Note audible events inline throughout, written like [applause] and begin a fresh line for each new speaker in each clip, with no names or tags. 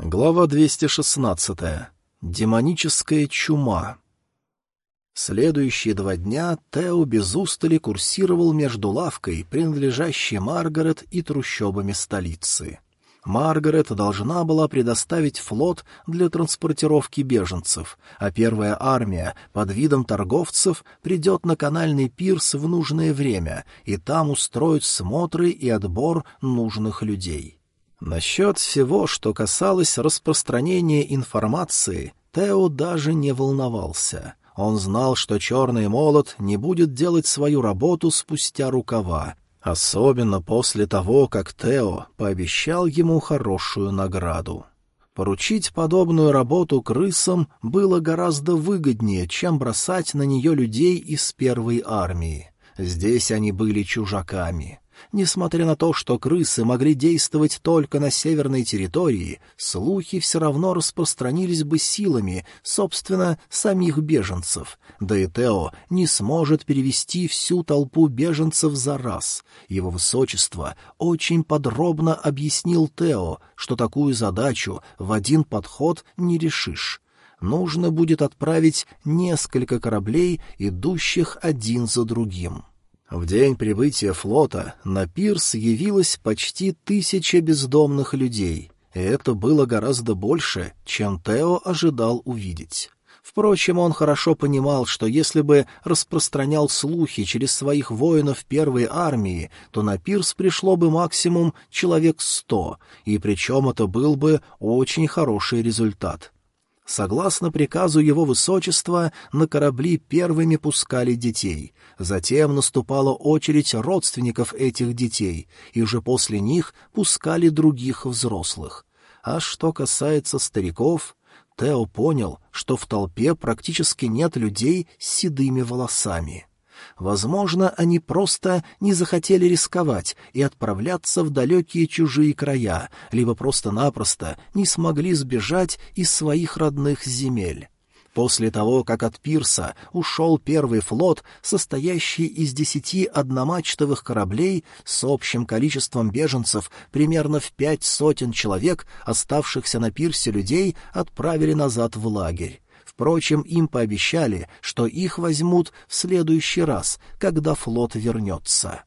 Глава 216. Демоническая чума. Следующие два дня Тео без устали курсировал между лавкой, принадлежащей Маргарет, и трущобами столицы. Маргарет должна была предоставить флот для транспортировки беженцев, а первая армия под видом торговцев придет на канальный пирс в нужное время и там устроит смотры и отбор нужных людей. Насчет всего, что касалось распространения информации, Тео даже не волновался. Он знал, что черный молот не будет делать свою работу спустя рукава, особенно после того, как Тео пообещал ему хорошую награду. Поручить подобную работу крысам было гораздо выгоднее, чем бросать на нее людей из первой армии. Здесь они были чужаками. Несмотря на то, что крысы могли действовать только на северной территории, слухи все равно распространились бы силами, собственно, самих беженцев. Да и Тео не сможет перевести всю толпу беженцев за раз. Его высочество очень подробно объяснил Тео, что такую задачу в один подход не решишь нужно будет отправить несколько кораблей, идущих один за другим. В день прибытия флота на пирс явилось почти тысяча бездомных людей, и это было гораздо больше, чем Тео ожидал увидеть. Впрочем, он хорошо понимал, что если бы распространял слухи через своих воинов первой армии, то на пирс пришло бы максимум человек сто, и причем это был бы очень хороший результат. Согласно приказу его высочества, на корабли первыми пускали детей. Затем наступала очередь родственников этих детей, и уже после них пускали других взрослых. А что касается стариков, Тео понял, что в толпе практически нет людей с седыми волосами. Возможно, они просто не захотели рисковать и отправляться в далекие чужие края, либо просто-напросто не смогли сбежать из своих родных земель. После того, как от пирса ушел первый флот, состоящий из десяти одномачтовых кораблей с общим количеством беженцев примерно в пять сотен человек, оставшихся на пирсе людей, отправили назад в лагерь. Впрочем, им пообещали, что их возьмут в следующий раз, когда флот вернется.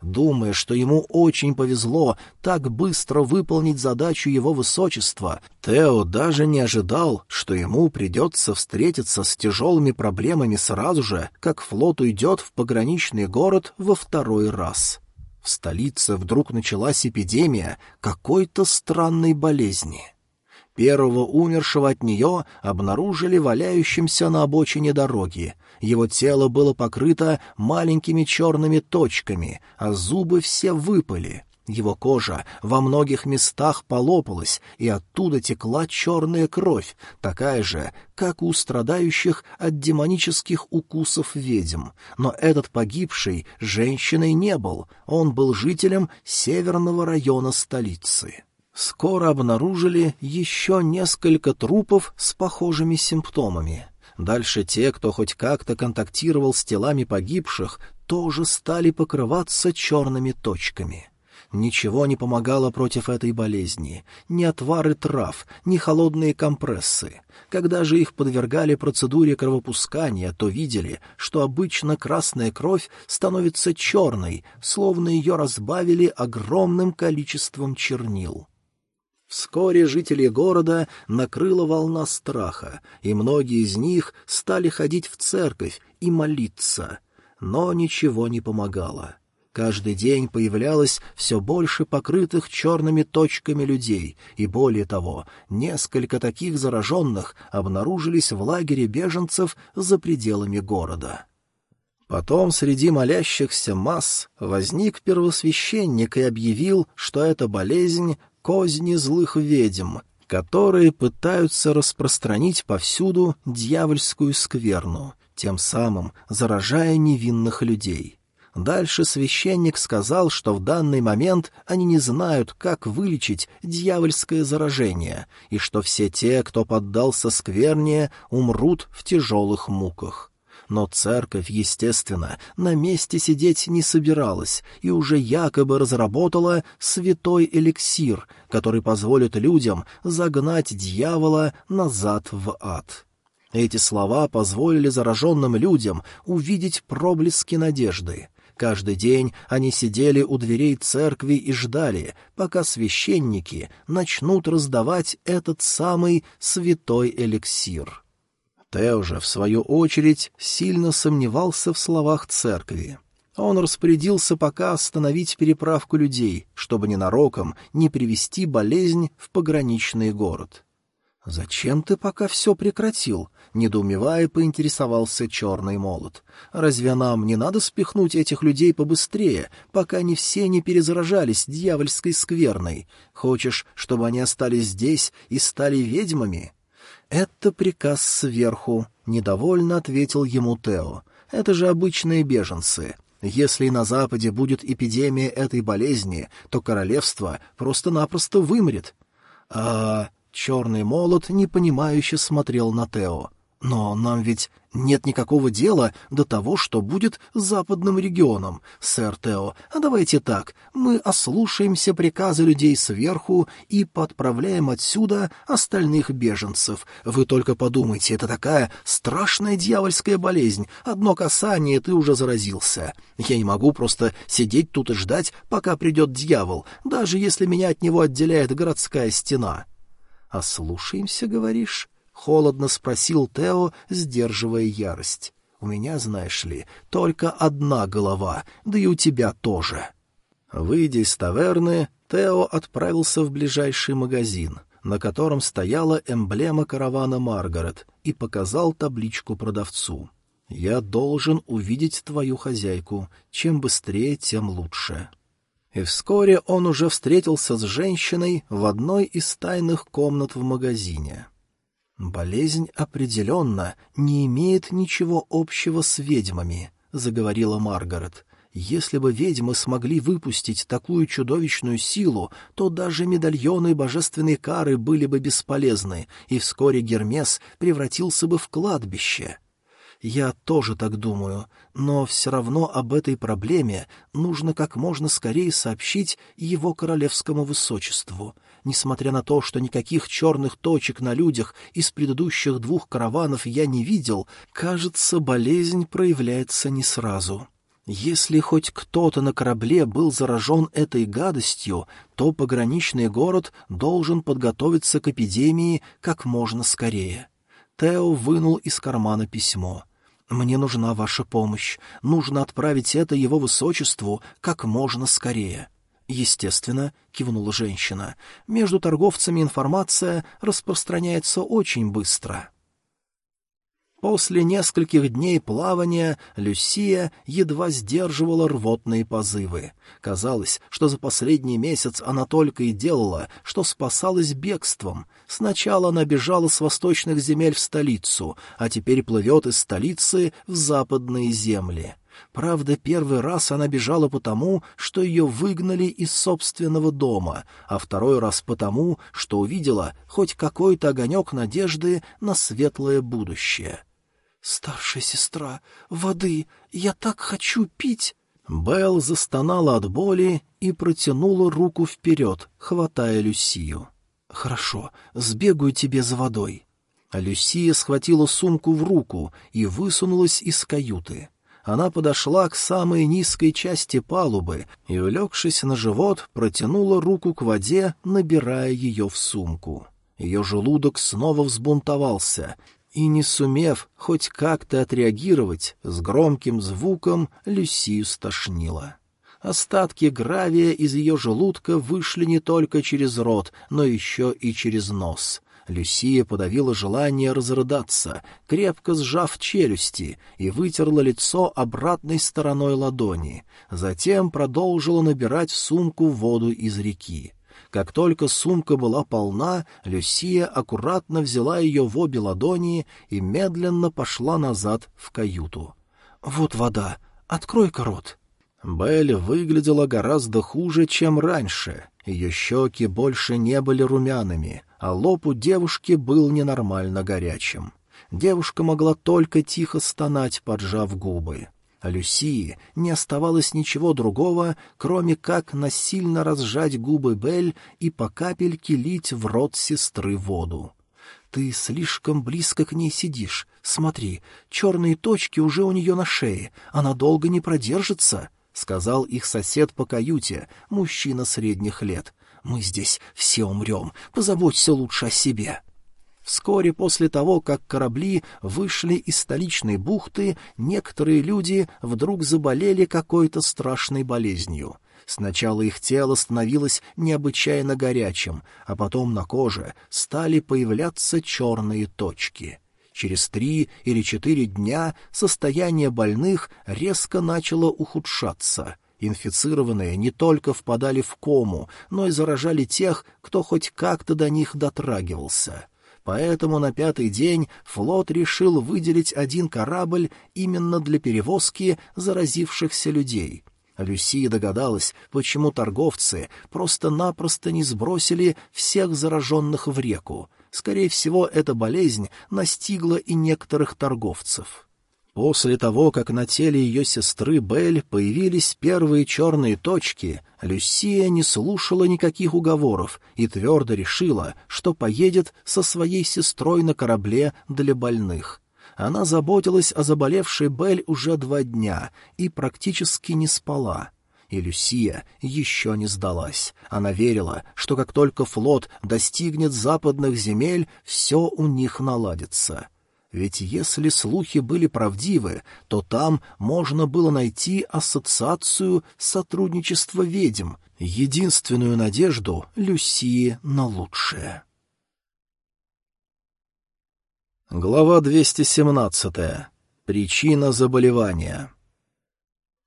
Думая, что ему очень повезло так быстро выполнить задачу его высочества, Тео даже не ожидал, что ему придется встретиться с тяжелыми проблемами сразу же, как флот уйдет в пограничный город во второй раз. В столице вдруг началась эпидемия какой-то странной болезни — Первого умершего от нее обнаружили валяющимся на обочине дороги. Его тело было покрыто маленькими черными точками, а зубы все выпали. Его кожа во многих местах полопалась, и оттуда текла черная кровь, такая же, как у страдающих от демонических укусов ведьм. Но этот погибший женщиной не был, он был жителем северного района столицы скоро обнаружили еще несколько трупов с похожими симптомами. Дальше те, кто хоть как-то контактировал с телами погибших, тоже стали покрываться черными точками. Ничего не помогало против этой болезни, ни отвары трав, ни холодные компрессы. Когда же их подвергали процедуре кровопускания, то видели, что обычно красная кровь становится черной, словно ее разбавили огромным количеством чернил. Вскоре жители города накрыла волна страха, и многие из них стали ходить в церковь и молиться. Но ничего не помогало. Каждый день появлялось все больше покрытых черными точками людей, и более того, несколько таких зараженных обнаружились в лагере беженцев за пределами города. Потом среди молящихся масс возник первосвященник и объявил, что эта болезнь козни злых ведьм, которые пытаются распространить повсюду дьявольскую скверну, тем самым заражая невинных людей. Дальше священник сказал, что в данный момент они не знают, как вылечить дьявольское заражение, и что все те, кто поддался скверне, умрут в тяжелых муках. Но церковь, естественно, на месте сидеть не собиралась и уже якобы разработала святой эликсир, который позволит людям загнать дьявола назад в ад. Эти слова позволили зараженным людям увидеть проблески надежды. Каждый день они сидели у дверей церкви и ждали, пока священники начнут раздавать этот самый святой эликсир. Тео же, в свою очередь, сильно сомневался в словах церкви. Он распорядился пока остановить переправку людей, чтобы ненароком не привести болезнь в пограничный город. «Зачем ты пока все прекратил?» — недоумевая, поинтересовался черный молот. «Разве нам не надо спихнуть этих людей побыстрее, пока они все не перезаражались дьявольской скверной? Хочешь, чтобы они остались здесь и стали ведьмами?» «Это приказ сверху», — недовольно ответил ему Тео. «Это же обычные беженцы. Если на Западе будет эпидемия этой болезни, то королевство просто-напросто вымрет». «А Черный молот непонимающе смотрел на Тео. «Но нам ведь нет никакого дела до того, что будет западным регионом, сэр Тео. А давайте так, мы ослушаемся приказа людей сверху и подправляем отсюда остальных беженцев. Вы только подумайте, это такая страшная дьявольская болезнь. Одно касание, ты уже заразился. Я не могу просто сидеть тут и ждать, пока придет дьявол, даже если меня от него отделяет городская стена». «Ослушаемся, говоришь?» — холодно спросил Тео, сдерживая ярость. «У меня, знаешь ли, только одна голова, да и у тебя тоже». Выйдя из таверны, Тео отправился в ближайший магазин, на котором стояла эмблема каравана Маргарет, и показал табличку продавцу. «Я должен увидеть твою хозяйку. Чем быстрее, тем лучше» и вскоре он уже встретился с женщиной в одной из тайных комнат в магазине. «Болезнь определенно не имеет ничего общего с ведьмами», — заговорила Маргарет. «Если бы ведьмы смогли выпустить такую чудовищную силу, то даже медальоны божественной кары были бы бесполезны, и вскоре Гермес превратился бы в кладбище». Я тоже так думаю, но все равно об этой проблеме нужно как можно скорее сообщить его королевскому высочеству. Несмотря на то, что никаких черных точек на людях из предыдущих двух караванов я не видел, кажется, болезнь проявляется не сразу. Если хоть кто-то на корабле был заражен этой гадостью, то пограничный город должен подготовиться к эпидемии как можно скорее. Тео вынул из кармана письмо. «Мне нужна ваша помощь. Нужно отправить это его высочеству как можно скорее». «Естественно», — кивнула женщина, — «между торговцами информация распространяется очень быстро». После нескольких дней плавания Люсия едва сдерживала рвотные позывы. Казалось, что за последний месяц она только и делала, что спасалась бегством. Сначала она бежала с восточных земель в столицу, а теперь плывет из столицы в западные земли. Правда, первый раз она бежала потому, что ее выгнали из собственного дома, а второй раз потому, что увидела хоть какой-то огонек надежды на светлое будущее. «Старшая сестра, воды! Я так хочу пить!» Белл застонала от боли и протянула руку вперед, хватая Люсию. «Хорошо, сбегаю тебе за водой». Люсия схватила сумку в руку и высунулась из каюты. Она подошла к самой низкой части палубы и, улегшись на живот, протянула руку к воде, набирая ее в сумку. Ее желудок снова взбунтовался, и, не сумев хоть как-то отреагировать, с громким звуком Люсию стошнило. Остатки гравия из ее желудка вышли не только через рот, но еще и через нос. Люсия подавила желание разрыдаться, крепко сжав челюсти, и вытерла лицо обратной стороной ладони. Затем продолжила набирать в сумку воду из реки. Как только сумка была полна, Люсия аккуратно взяла ее в обе ладони и медленно пошла назад в каюту. «Вот вода. Открой-ка рот». Белль выглядела гораздо хуже, чем раньше. Ее щеки больше не были румяными, а лоб у девушки был ненормально горячим. Девушка могла только тихо стонать, поджав губы. А Люсии не оставалось ничего другого, кроме как насильно разжать губы Бель и по капельке лить в рот сестры воду. «Ты слишком близко к ней сидишь. Смотри, черные точки уже у нее на шее. Она долго не продержится», — сказал их сосед по каюте, мужчина средних лет. «Мы здесь все умрем. Позаботься лучше о себе». Вскоре после того, как корабли вышли из столичной бухты, некоторые люди вдруг заболели какой-то страшной болезнью. Сначала их тело становилось необычайно горячим, а потом на коже стали появляться черные точки. Через три или четыре дня состояние больных резко начало ухудшаться — Инфицированные не только впадали в кому, но и заражали тех, кто хоть как-то до них дотрагивался. Поэтому на пятый день флот решил выделить один корабль именно для перевозки заразившихся людей. Люсия догадалась, почему торговцы просто-напросто не сбросили всех зараженных в реку. Скорее всего, эта болезнь настигла и некоторых торговцев. После того, как на теле ее сестры Белль появились первые черные точки, Люсия не слушала никаких уговоров и твердо решила, что поедет со своей сестрой на корабле для больных. Она заботилась о заболевшей Белль уже два дня и практически не спала. И Люсия еще не сдалась. Она верила, что как только флот достигнет западных земель, все у них наладится. Ведь если слухи были правдивы, то там можно было найти ассоциацию сотрудничества ведьм, единственную надежду Люсии на лучшее. Глава 217. Причина заболевания.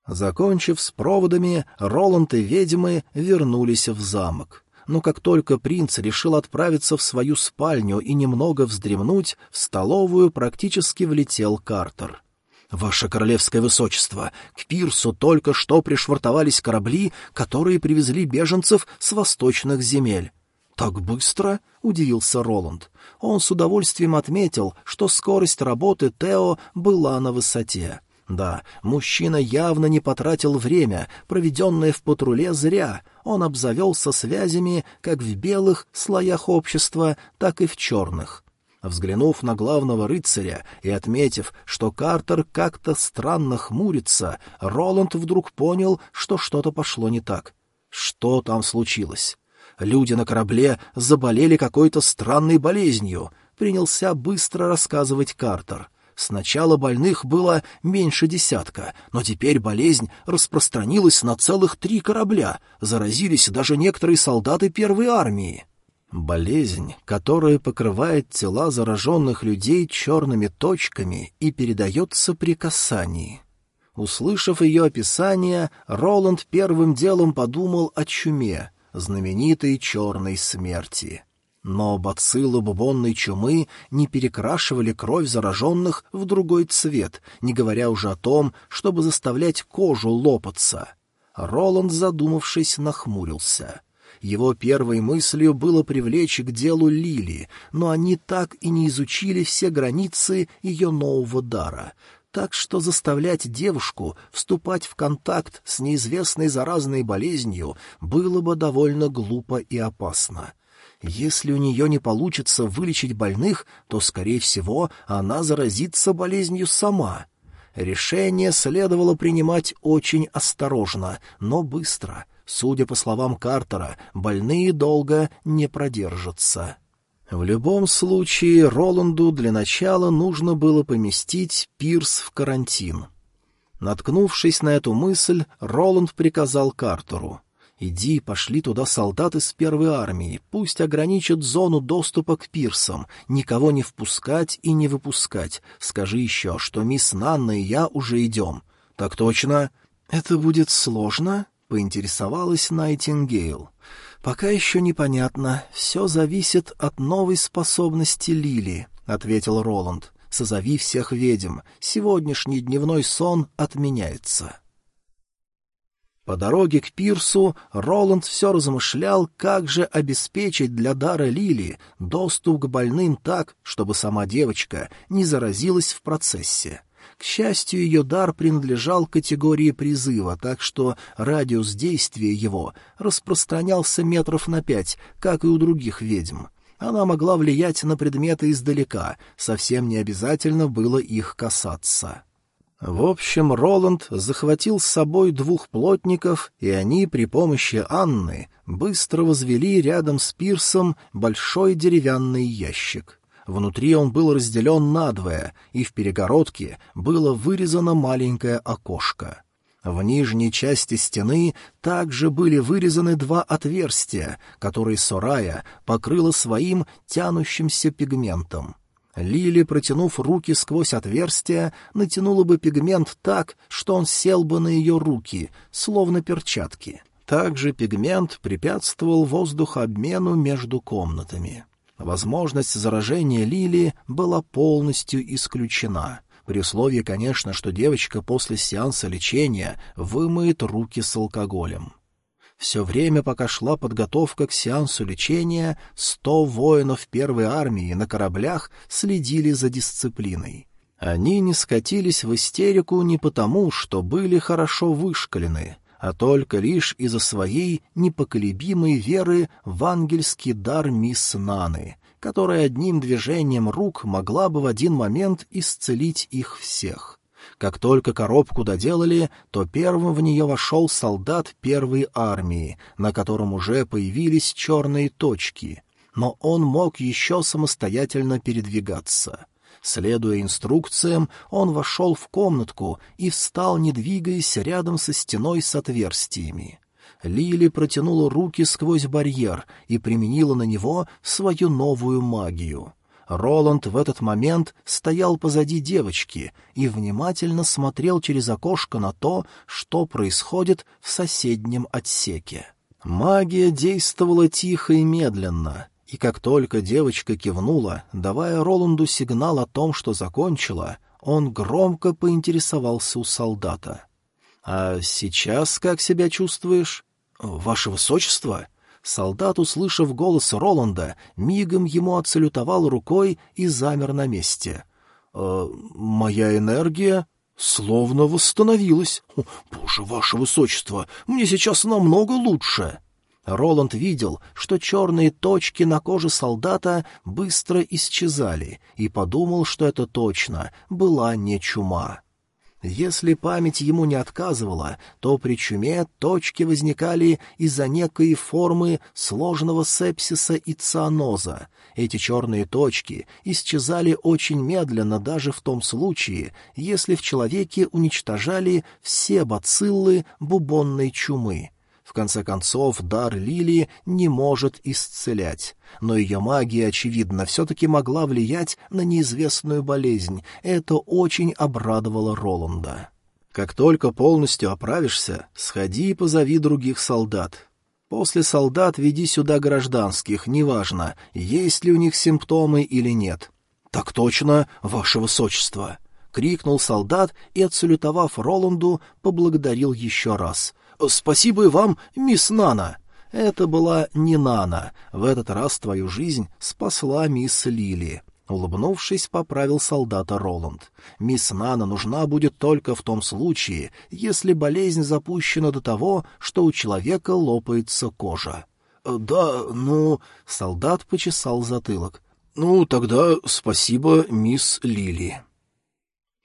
Закончив с проводами, Роланд и ведьмы вернулись в замок но как только принц решил отправиться в свою спальню и немного вздремнуть, в столовую практически влетел Картер. «Ваше королевское высочество, к пирсу только что пришвартовались корабли, которые привезли беженцев с восточных земель». «Так быстро?» — удивился Роланд. Он с удовольствием отметил, что скорость работы Тео была на высоте. Да, мужчина явно не потратил время, проведенное в патруле, зря. Он обзавелся связями как в белых слоях общества, так и в черных. Взглянув на главного рыцаря и отметив, что Картер как-то странно хмурится, Роланд вдруг понял, что что-то пошло не так. Что там случилось? Люди на корабле заболели какой-то странной болезнью, принялся быстро рассказывать Картер — Сначала больных было меньше десятка, но теперь болезнь распространилась на целых три корабля, заразились даже некоторые солдаты первой армии. Болезнь, которая покрывает тела зараженных людей черными точками и передается при касании. Услышав ее описание, Роланд первым делом подумал о чуме, знаменитой черной смерти. Но бациллы бубонной чумы не перекрашивали кровь зараженных в другой цвет, не говоря уже о том, чтобы заставлять кожу лопаться. Роланд, задумавшись, нахмурился. Его первой мыслью было привлечь к делу Лили, но они так и не изучили все границы ее нового дара, так что заставлять девушку вступать в контакт с неизвестной заразной болезнью было бы довольно глупо и опасно. Если у нее не получится вылечить больных, то, скорее всего, она заразится болезнью сама. Решение следовало принимать очень осторожно, но быстро. Судя по словам Картера, больные долго не продержатся. В любом случае, Роланду для начала нужно было поместить пирс в карантин. Наткнувшись на эту мысль, Роланд приказал Картеру — Иди, пошли туда солдаты с первой армии, пусть ограничат зону доступа к пирсам, никого не впускать и не выпускать. Скажи еще, что мисс Нанна и я уже идем. Так точно. Это будет сложно? Поинтересовалась Найтингейл. Пока еще непонятно. Все зависит от новой способности Лили, ответил Роланд. Созови всех ведьм. Сегодняшний дневной сон отменяется. По дороге к пирсу Роланд все размышлял, как же обеспечить для дара Лили доступ к больным так, чтобы сама девочка не заразилась в процессе. К счастью, ее дар принадлежал категории призыва, так что радиус действия его распространялся метров на пять, как и у других ведьм. Она могла влиять на предметы издалека, совсем не обязательно было их касаться. В общем, Роланд захватил с собой двух плотников, и они при помощи Анны быстро возвели рядом с пирсом большой деревянный ящик. Внутри он был разделен надвое, и в перегородке было вырезано маленькое окошко. В нижней части стены также были вырезаны два отверстия, которые Сорая покрыла своим тянущимся пигментом. Лили, протянув руки сквозь отверстие, натянула бы пигмент так, что он сел бы на ее руки, словно перчатки. Также пигмент препятствовал воздухообмену между комнатами. Возможность заражения Лили была полностью исключена, при условии, конечно, что девочка после сеанса лечения вымоет руки с алкоголем. Все время, пока шла подготовка к сеансу лечения, сто воинов первой армии на кораблях следили за дисциплиной. Они не скатились в истерику не потому, что были хорошо вышкалены, а только лишь из-за своей непоколебимой веры в ангельский дар мисс Наны, которая одним движением рук могла бы в один момент исцелить их всех. Как только коробку доделали, то первым в нее вошел солдат первой армии, на котором уже появились черные точки, но он мог еще самостоятельно передвигаться. Следуя инструкциям, он вошел в комнатку и встал, не двигаясь, рядом со стеной с отверстиями. Лили протянула руки сквозь барьер и применила на него свою новую магию — Роланд в этот момент стоял позади девочки и внимательно смотрел через окошко на то, что происходит в соседнем отсеке. Магия действовала тихо и медленно, и как только девочка кивнула, давая Роланду сигнал о том, что закончила, он громко поинтересовался у солдата. «А сейчас как себя чувствуешь?» «Ваше высочество?» Солдат, услышав голос Роланда, мигом ему отсалютовал рукой и замер на месте. «Э, «Моя энергия словно восстановилась. О, боже, ваше высочество, мне сейчас намного лучше!» Роланд видел, что черные точки на коже солдата быстро исчезали, и подумал, что это точно была не чума. Если память ему не отказывала, то при чуме точки возникали из-за некой формы сложного сепсиса и цианоза. Эти черные точки исчезали очень медленно даже в том случае, если в человеке уничтожали все бациллы бубонной чумы. В конце концов, дар Лили не может исцелять. Но ее магия, очевидно, все-таки могла влиять на неизвестную болезнь. Это очень обрадовало Роланда. «Как только полностью оправишься, сходи и позови других солдат. После солдат веди сюда гражданских, неважно, есть ли у них симптомы или нет». «Так точно, ваше высочество!» — крикнул солдат и, отсалютовав Роланду, поблагодарил еще раз. «Спасибо и вам, мисс Нана!» Это была не Нана. В этот раз твою жизнь спасла мисс Лили. Улыбнувшись, поправил солдата Роланд. «Мисс Нана нужна будет только в том случае, если болезнь запущена до того, что у человека лопается кожа». «Да, ну...» — солдат почесал затылок. «Ну, тогда спасибо, мисс Лили».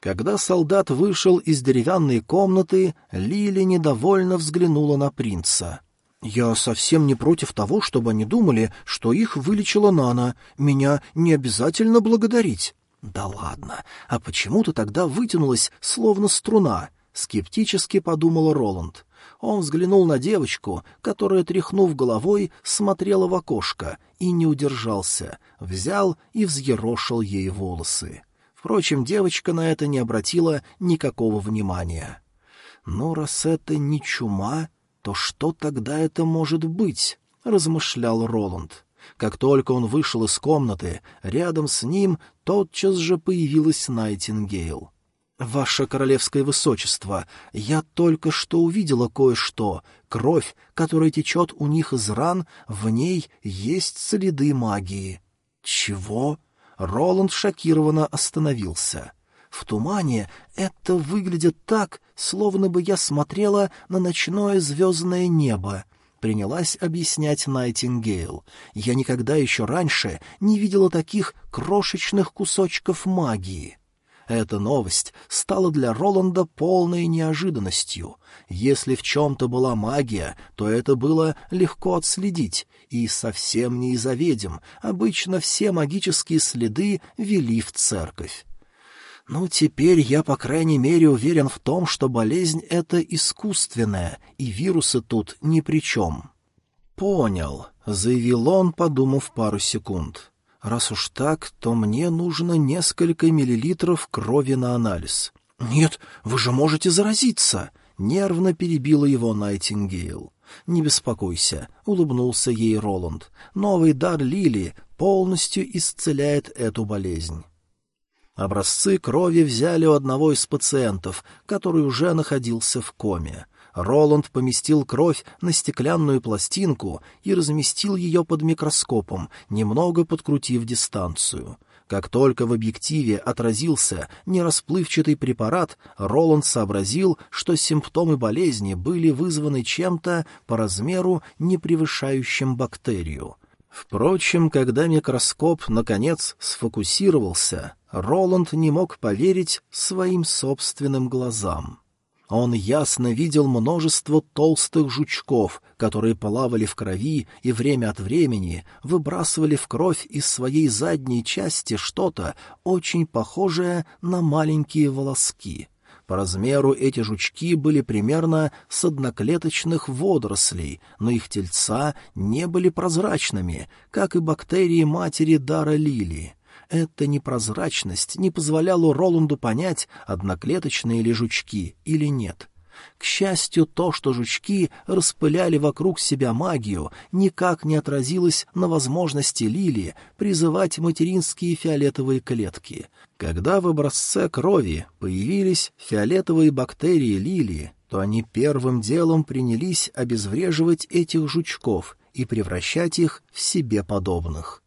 Когда солдат вышел из деревянной комнаты, Лили недовольно взглянула на принца. «Я совсем не против того, чтобы они думали, что их вылечила Нана. Меня не обязательно благодарить». «Да ладно, а почему ты тогда вытянулась, словно струна?» — скептически подумал Роланд. Он взглянул на девочку, которая, тряхнув головой, смотрела в окошко, и не удержался, взял и взъерошил ей волосы. Впрочем, девочка на это не обратила никакого внимания. «Но «Ну, раз это не чума, то что тогда это может быть?» — размышлял Роланд. Как только он вышел из комнаты, рядом с ним тотчас же появилась Найтингейл. «Ваше королевское высочество, я только что увидела кое-что. Кровь, которая течет у них из ран, в ней есть следы магии». «Чего?» Роланд шокированно остановился. В тумане это выглядит так, словно бы я смотрела на ночное звездное небо. Принялась объяснять Найтингейл. Я никогда еще раньше не видела таких крошечных кусочков магии. Эта новость стала для Роланда полной неожиданностью. Если в чем-то была магия, то это было легко отследить, и совсем не из-за ведьм. Обычно все магические следы вели в церковь. Ну, теперь я, по крайней мере, уверен в том, что болезнь эта искусственная, и вирусы тут ни при чем. «Понял», — заявил он, подумав пару секунд. Раз уж так, то мне нужно несколько миллилитров крови на анализ. Нет, вы же можете заразиться, нервно перебила его Найтингейл. Не беспокойся, улыбнулся ей Роланд. Новый дар Лили полностью исцеляет эту болезнь. Образцы крови взяли у одного из пациентов, который уже находился в коме. Роланд поместил кровь на стеклянную пластинку и разместил ее под микроскопом, немного подкрутив дистанцию. Как только в объективе отразился нерасплывчатый препарат, Роланд сообразил, что симптомы болезни были вызваны чем-то по размеру, не превышающим бактерию. Впрочем, когда микроскоп, наконец, сфокусировался, Роланд не мог поверить своим собственным глазам. Он ясно видел множество толстых жучков, которые плавали в крови и время от времени выбрасывали в кровь из своей задней части что-то, очень похожее на маленькие волоски. По размеру эти жучки были примерно с одноклеточных водорослей, но их тельца не были прозрачными, как и бактерии матери дара лилии. Эта непрозрачность не позволяла Роланду понять, одноклеточные ли жучки или нет. К счастью, то, что жучки распыляли вокруг себя магию, никак не отразилось на возможности Лили призывать материнские фиолетовые клетки. Когда в образце крови появились фиолетовые бактерии Лили, то они первым делом принялись обезвреживать этих жучков и превращать их в себе подобных.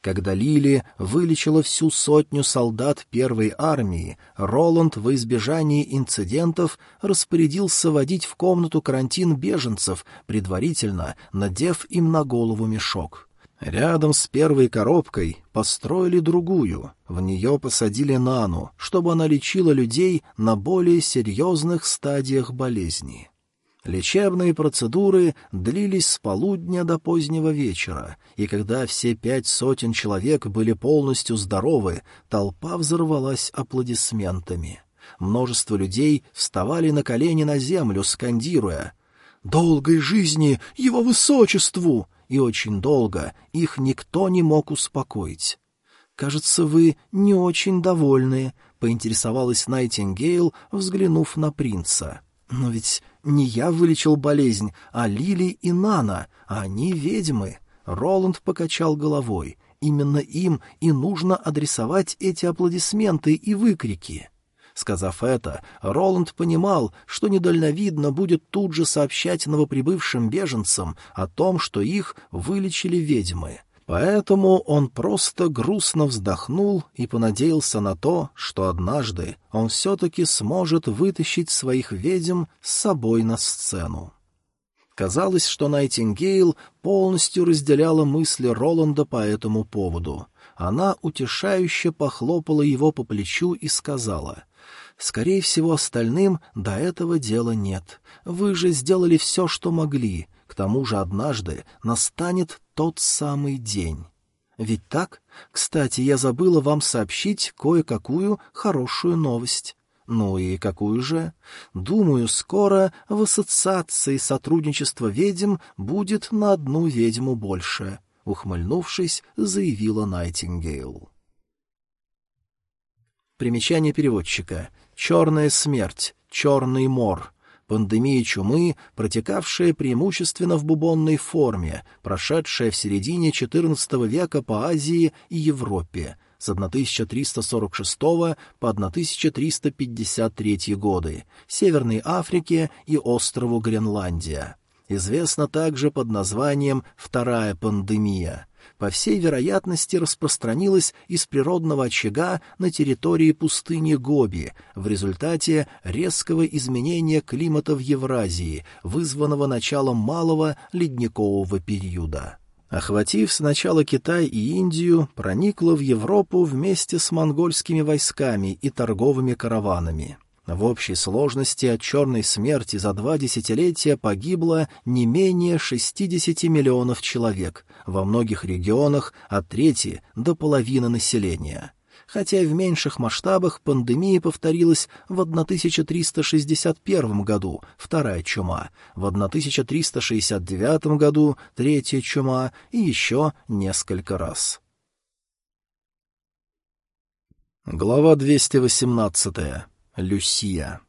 Когда Лили вылечила всю сотню солдат первой армии, Роланд во избежании инцидентов распорядился водить в комнату карантин беженцев, предварительно надев им на голову мешок. Рядом с первой коробкой построили другую. В нее посадили Нану, чтобы она лечила людей на более серьезных стадиях болезни. Лечебные процедуры длились с полудня до позднего вечера, и когда все пять сотен человек были полностью здоровы, толпа взорвалась аплодисментами. Множество людей вставали на колени на землю, скандируя «Долгой жизни его высочеству!» и очень долго их никто не мог успокоить. «Кажется, вы не очень довольны», — поинтересовалась Найтингейл, взглянув на принца. «Но ведь не я вылечил болезнь, а Лили и Нана, они ведьмы. Роланд покачал головой. Именно им и нужно адресовать эти аплодисменты и выкрики. Сказав это, Роланд понимал, что недальновидно будет тут же сообщать новоприбывшим беженцам о том, что их вылечили ведьмы. Поэтому он просто грустно вздохнул и понадеялся на то, что однажды он все-таки сможет вытащить своих ведьм с собой на сцену. Казалось, что Найтингейл полностью разделяла мысли Роланда по этому поводу. Она утешающе похлопала его по плечу и сказала, «Скорее всего, остальным до этого дела нет. Вы же сделали все, что могли. Тому же однажды настанет тот самый день. Ведь так? Кстати, я забыла вам сообщить кое-какую хорошую новость. Ну и какую же? Думаю, скоро в ассоциации сотрудничества ведьм будет на одну ведьму больше, ухмыльнувшись, заявила Найтингейл. Примечание переводчика. Черная смерть, черный мор, Пандемия чумы, протекавшая преимущественно в бубонной форме, прошедшая в середине XIV века по Азии и Европе. с 1346 по 1353 годы, Северной Африке и острову Гренландия. Известна также под названием «Вторая пандемия» по всей вероятности, распространилась из природного очага на территории пустыни Гоби в результате резкого изменения климата в Евразии, вызванного началом малого ледникового периода. Охватив сначала Китай и Индию, проникла в Европу вместе с монгольскими войсками и торговыми караванами. В общей сложности от черной смерти за два десятилетия погибло не менее 60 миллионов человек, во многих регионах от трети до половины населения. Хотя в меньших масштабах пандемия повторилась в 1361 году, вторая чума, в 1369 году третья чума и еще несколько раз. Глава 218. Люсия.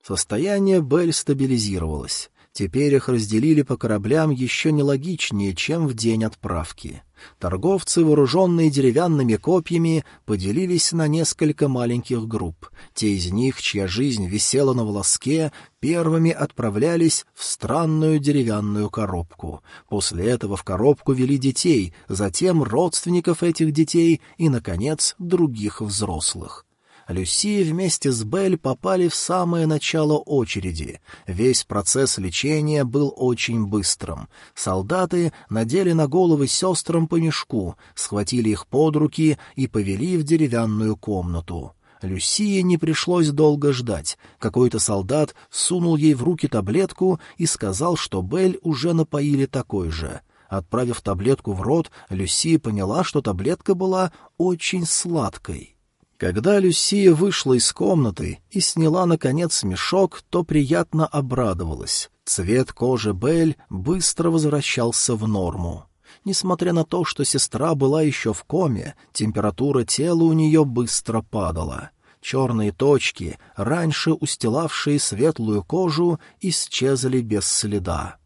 Состояние Бель стабилизировалось. Теперь их разделили по кораблям еще нелогичнее, чем в день отправки. Торговцы, вооруженные деревянными копьями, поделились на несколько маленьких групп. Те из них, чья жизнь висела на волоске, первыми отправлялись в странную деревянную коробку. После этого в коробку вели детей, затем родственников этих детей и, наконец, других взрослых. Люси вместе с Белль попали в самое начало очереди. Весь процесс лечения был очень быстрым. Солдаты надели на головы сестрам по мешку, схватили их под руки и повели в деревянную комнату. Люсии не пришлось долго ждать. Какой-то солдат сунул ей в руки таблетку и сказал, что Белль уже напоили такой же. Отправив таблетку в рот, Люсия поняла, что таблетка была очень сладкой. Когда Люсия вышла из комнаты и сняла, наконец, мешок, то приятно обрадовалась. Цвет кожи Бель быстро возвращался в норму. Несмотря на то, что сестра была еще в коме, температура тела у нее быстро падала. Черные точки, раньше устилавшие светлую кожу, исчезли без следа.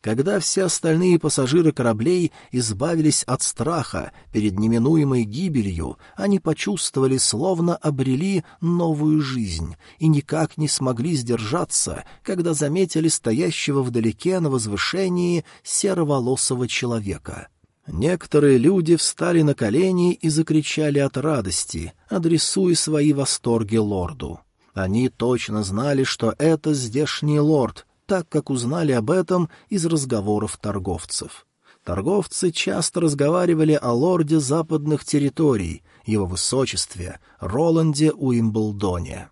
Когда все остальные пассажиры кораблей избавились от страха перед неминуемой гибелью, они почувствовали, словно обрели новую жизнь, и никак не смогли сдержаться, когда заметили стоящего вдалеке на возвышении сероволосого человека. Некоторые люди встали на колени и закричали от радости, адресуя свои восторги лорду. Они точно знали, что это здешний лорд, так как узнали об этом из разговоров торговцев. Торговцы часто разговаривали о лорде западных территорий, его высочестве, Роланде Уимблдоне.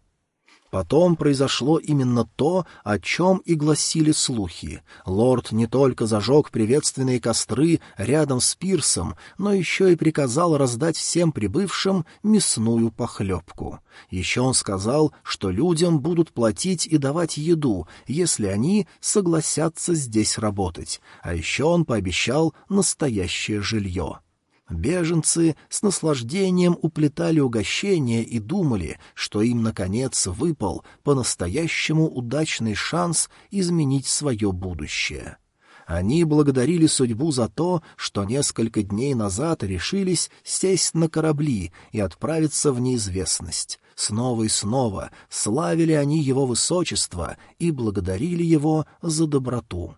Потом произошло именно то, о чем и гласили слухи. Лорд не только зажег приветственные костры рядом с пирсом, но еще и приказал раздать всем прибывшим мясную похлебку. Еще он сказал, что людям будут платить и давать еду, если они согласятся здесь работать. А еще он пообещал настоящее жилье. Беженцы с наслаждением уплетали угощения и думали, что им, наконец, выпал по-настоящему удачный шанс изменить свое будущее. Они благодарили судьбу за то, что несколько дней назад решились сесть на корабли и отправиться в неизвестность. Снова и снова славили они его высочество и благодарили его за доброту.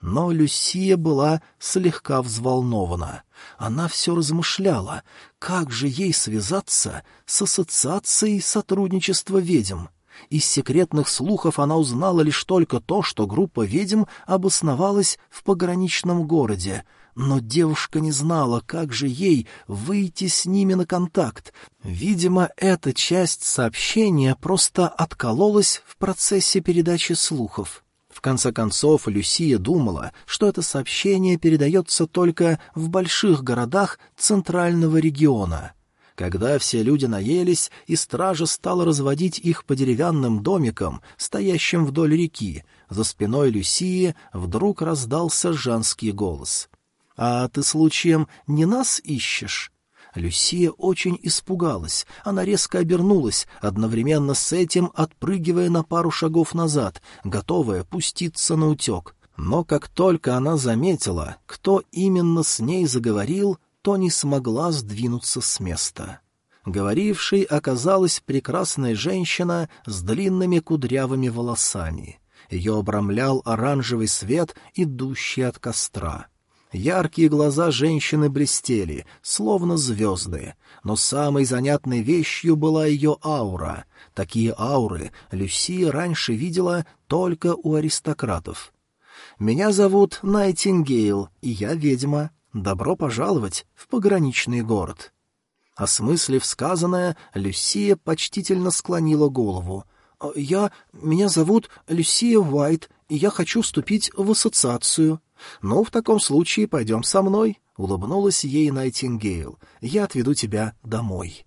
Но Люсия была слегка взволнована. Она все размышляла, как же ей связаться с ассоциацией сотрудничества ведьм. Из секретных слухов она узнала лишь только то, что группа ведьм обосновалась в пограничном городе, но девушка не знала, как же ей выйти с ними на контакт. Видимо, эта часть сообщения просто откололась в процессе передачи слухов. В конце концов, Люсия думала, что это сообщение передается только в больших городах центрального региона. Когда все люди наелись, и стража стала разводить их по деревянным домикам, стоящим вдоль реки, за спиной Люсии вдруг раздался женский голос. «А ты случаем не нас ищешь?» Люсия очень испугалась. Она резко обернулась, одновременно с этим отпрыгивая на пару шагов назад, готовая пуститься на утек. Но как только она заметила, кто именно с ней заговорил, то не смогла сдвинуться с места. Говорившей оказалась прекрасная женщина с длинными кудрявыми волосами. Ее обрамлял оранжевый свет, идущий от костра. Яркие глаза женщины блестели, словно звезды, но самой занятной вещью была ее аура. Такие ауры Люсия раньше видела только у аристократов. «Меня зовут Найтингейл, и я ведьма. Добро пожаловать в пограничный город». Осмыслив сказанное, Люсия почтительно склонила голову. «А «Я... Меня зовут Люсия Уайт, и я хочу вступить в ассоциацию». «Ну, в таком случае пойдем со мной», — улыбнулась ей Найтингейл. «Я отведу тебя домой».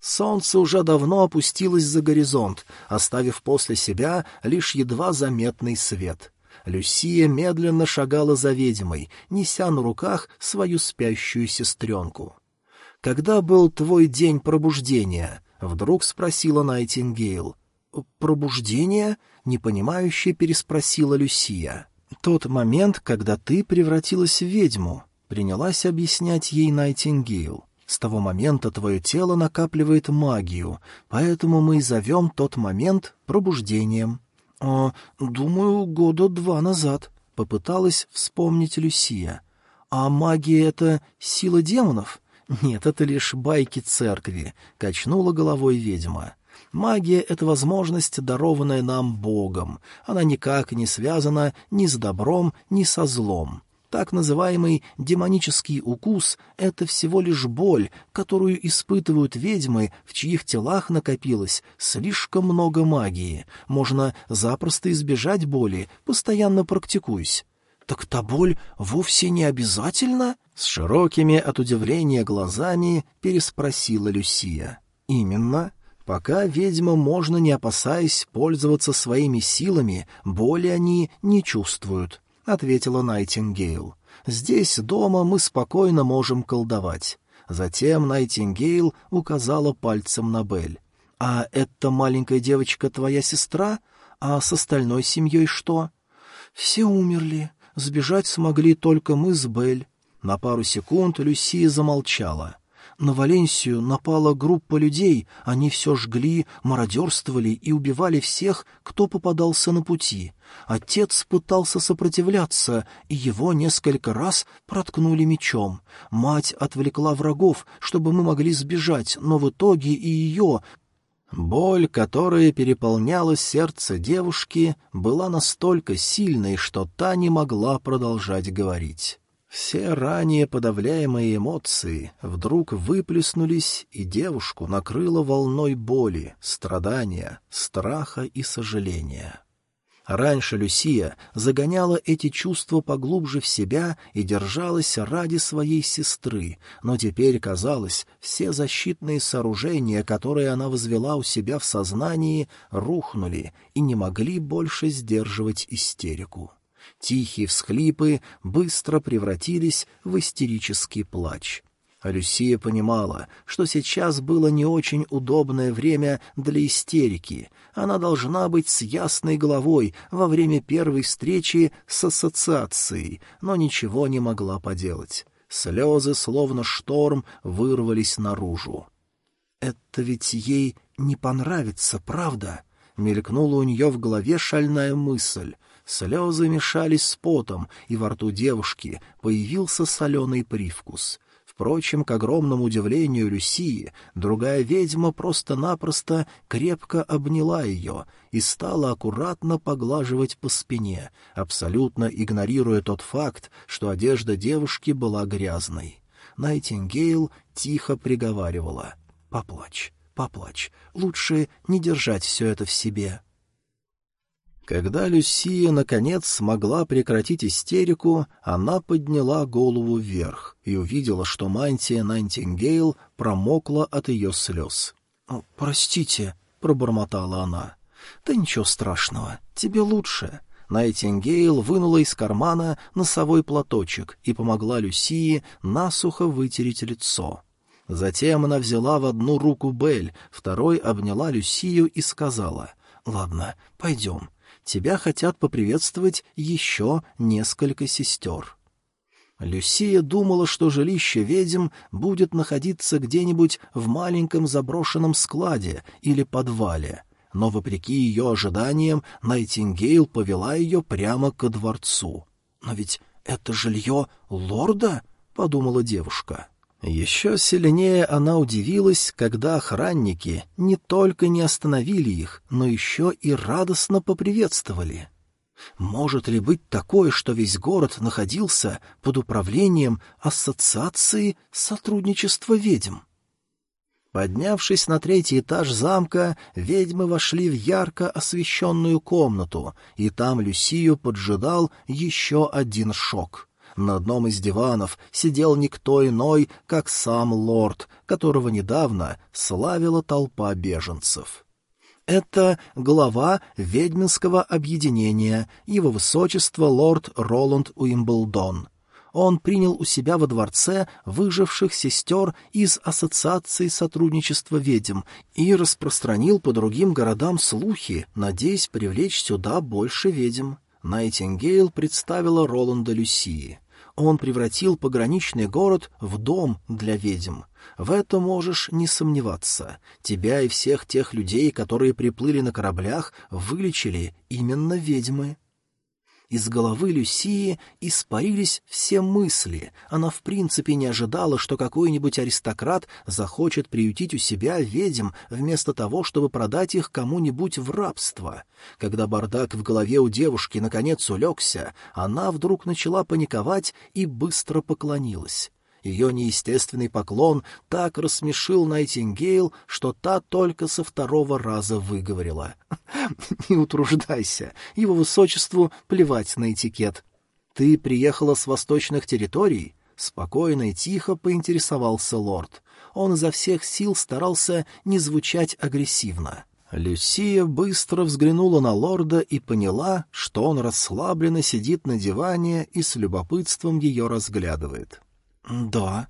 Солнце уже давно опустилось за горизонт, оставив после себя лишь едва заметный свет. Люсия медленно шагала за ведьмой, неся на руках свою спящую сестренку. «Когда был твой день пробуждения?» — вдруг спросила Найтингейл. «Пробуждение?» — непонимающе переспросила Люсия. «Тот момент, когда ты превратилась в ведьму», — принялась объяснять ей Найтингейл. «С того момента твое тело накапливает магию, поэтому мы и зовем тот момент пробуждением». «А, думаю, года два назад», — попыталась вспомнить Люсия. «А магия — это сила демонов?» «Нет, это лишь байки церкви», — качнула головой ведьма. «Магия — это возможность, дарованная нам Богом. Она никак не связана ни с добром, ни со злом. Так называемый демонический укус — это всего лишь боль, которую испытывают ведьмы, в чьих телах накопилось слишком много магии. Можно запросто избежать боли, постоянно практикуясь. «Так та боль вовсе не обязательно?» — с широкими от удивления глазами переспросила Люсия. «Именно. Пока ведьма можно, не опасаясь, пользоваться своими силами, боли они не чувствуют», — ответила Найтингейл. «Здесь, дома, мы спокойно можем колдовать». Затем Найтингейл указала пальцем на Бель. «А эта маленькая девочка твоя сестра? А с остальной семьей что?» «Все умерли. Сбежать смогли только мы с Бель. На пару секунд Люсия замолчала. На Валенсию напала группа людей, они все жгли, мародерствовали и убивали всех, кто попадался на пути. Отец пытался сопротивляться, и его несколько раз проткнули мечом. Мать отвлекла врагов, чтобы мы могли сбежать, но в итоге и ее Боль, которая переполняла сердце девушки, была настолько сильной, что та не могла продолжать говорить. Все ранее подавляемые эмоции вдруг выплеснулись, и девушку накрыло волной боли, страдания, страха и сожаления. Раньше Люсия загоняла эти чувства поглубже в себя и держалась ради своей сестры, но теперь, казалось, все защитные сооружения, которые она возвела у себя в сознании, рухнули и не могли больше сдерживать истерику. Тихие всхлипы быстро превратились в истерический плач. А Люсия понимала, что сейчас было не очень удобное время для истерики. Она должна быть с ясной головой во время первой встречи с ассоциацией, но ничего не могла поделать. Слезы, словно шторм, вырвались наружу. «Это ведь ей не понравится, правда?» — мелькнула у нее в голове шальная мысль. Слезы мешались с потом, и во рту девушки появился соленый привкус — Впрочем, к огромному удивлению Люсии, другая ведьма просто-напросто крепко обняла ее и стала аккуратно поглаживать по спине, абсолютно игнорируя тот факт, что одежда девушки была грязной. Найтингейл тихо приговаривала «Поплачь, поплачь, лучше не держать все это в себе». Когда Люсия, наконец, смогла прекратить истерику, она подняла голову вверх и увидела, что мантия Найтингейл промокла от ее слез. «Простите», — пробормотала она. «Да ничего страшного, тебе лучше». Найтингейл вынула из кармана носовой платочек и помогла Люсии насухо вытереть лицо. Затем она взяла в одну руку Бель, второй обняла Люсию и сказала, «Ладно, пойдем, тебя хотят поприветствовать еще несколько сестер». Люсия думала, что жилище ведьм будет находиться где-нибудь в маленьком заброшенном складе или подвале, но, вопреки ее ожиданиям, Найтингейл повела ее прямо ко дворцу. «Но ведь это жилье лорда?» — подумала девушка. Еще сильнее она удивилась, когда охранники не только не остановили их, но еще и радостно поприветствовали. Может ли быть такое, что весь город находился под управлением Ассоциации сотрудничества ведьм? Поднявшись на третий этаж замка, ведьмы вошли в ярко освещенную комнату, и там Люсию поджидал еще один шок. На одном из диванов сидел никто иной, как сам лорд, которого недавно славила толпа беженцев. Это глава ведьминского объединения, его высочество лорд Роланд Уимблдон. Он принял у себя во дворце выживших сестер из Ассоциации сотрудничества ведьм и распространил по другим городам слухи, надеясь привлечь сюда больше ведьм. Найтингейл представила Роланда Люсии. Он превратил пограничный город в дом для ведьм. В этом можешь не сомневаться. Тебя и всех тех людей, которые приплыли на кораблях, вылечили именно ведьмы. Из головы Люсии испарились все мысли. Она в принципе не ожидала, что какой-нибудь аристократ захочет приютить у себя ведьм, вместо того, чтобы продать их кому-нибудь в рабство. Когда бардак в голове у девушки наконец улегся, она вдруг начала паниковать и быстро поклонилась. Ее неестественный поклон так рассмешил Найтингейл, что та только со второго раза выговорила. [laughs] «Не утруждайся, его высочеству плевать на этикет. Ты приехала с восточных территорий?» Спокойно и тихо поинтересовался лорд. Он изо всех сил старался не звучать агрессивно. Люсия быстро взглянула на лорда и поняла, что он расслабленно сидит на диване и с любопытством ее разглядывает. «Да».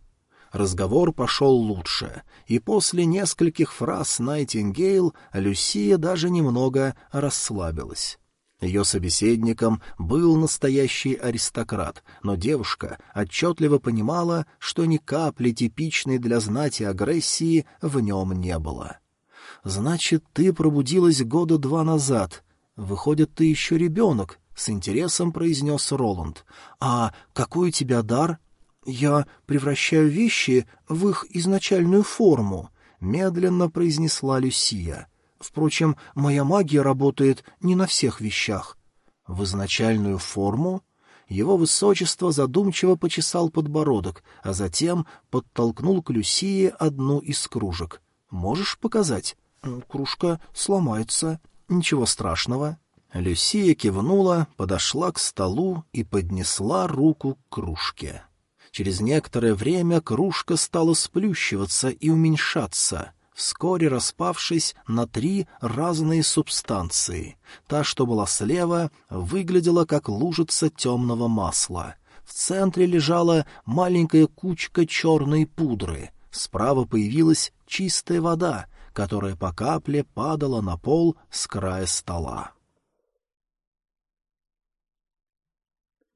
Разговор пошел лучше, и после нескольких фраз Найтингейл Люсия даже немного расслабилась. Ее собеседником был настоящий аристократ, но девушка отчетливо понимала, что ни капли типичной для знати агрессии в нем не было. «Значит, ты пробудилась года два назад. Выходит, ты еще ребенок», — с интересом произнес Роланд. «А какой у тебя дар?» «Я превращаю вещи в их изначальную форму», — медленно произнесла Люсия. «Впрочем, моя магия работает не на всех вещах». «В изначальную форму?» Его высочество задумчиво почесал подбородок, а затем подтолкнул к Люсии одну из кружек. «Можешь показать?» «Кружка сломается. Ничего страшного». Люсия кивнула, подошла к столу и поднесла руку к кружке. Через некоторое время кружка стала сплющиваться и уменьшаться, вскоре распавшись на три разные субстанции. Та, что была слева, выглядела как лужица темного масла. В центре лежала маленькая кучка черной пудры. Справа появилась чистая вода, которая по капле падала на пол с края стола.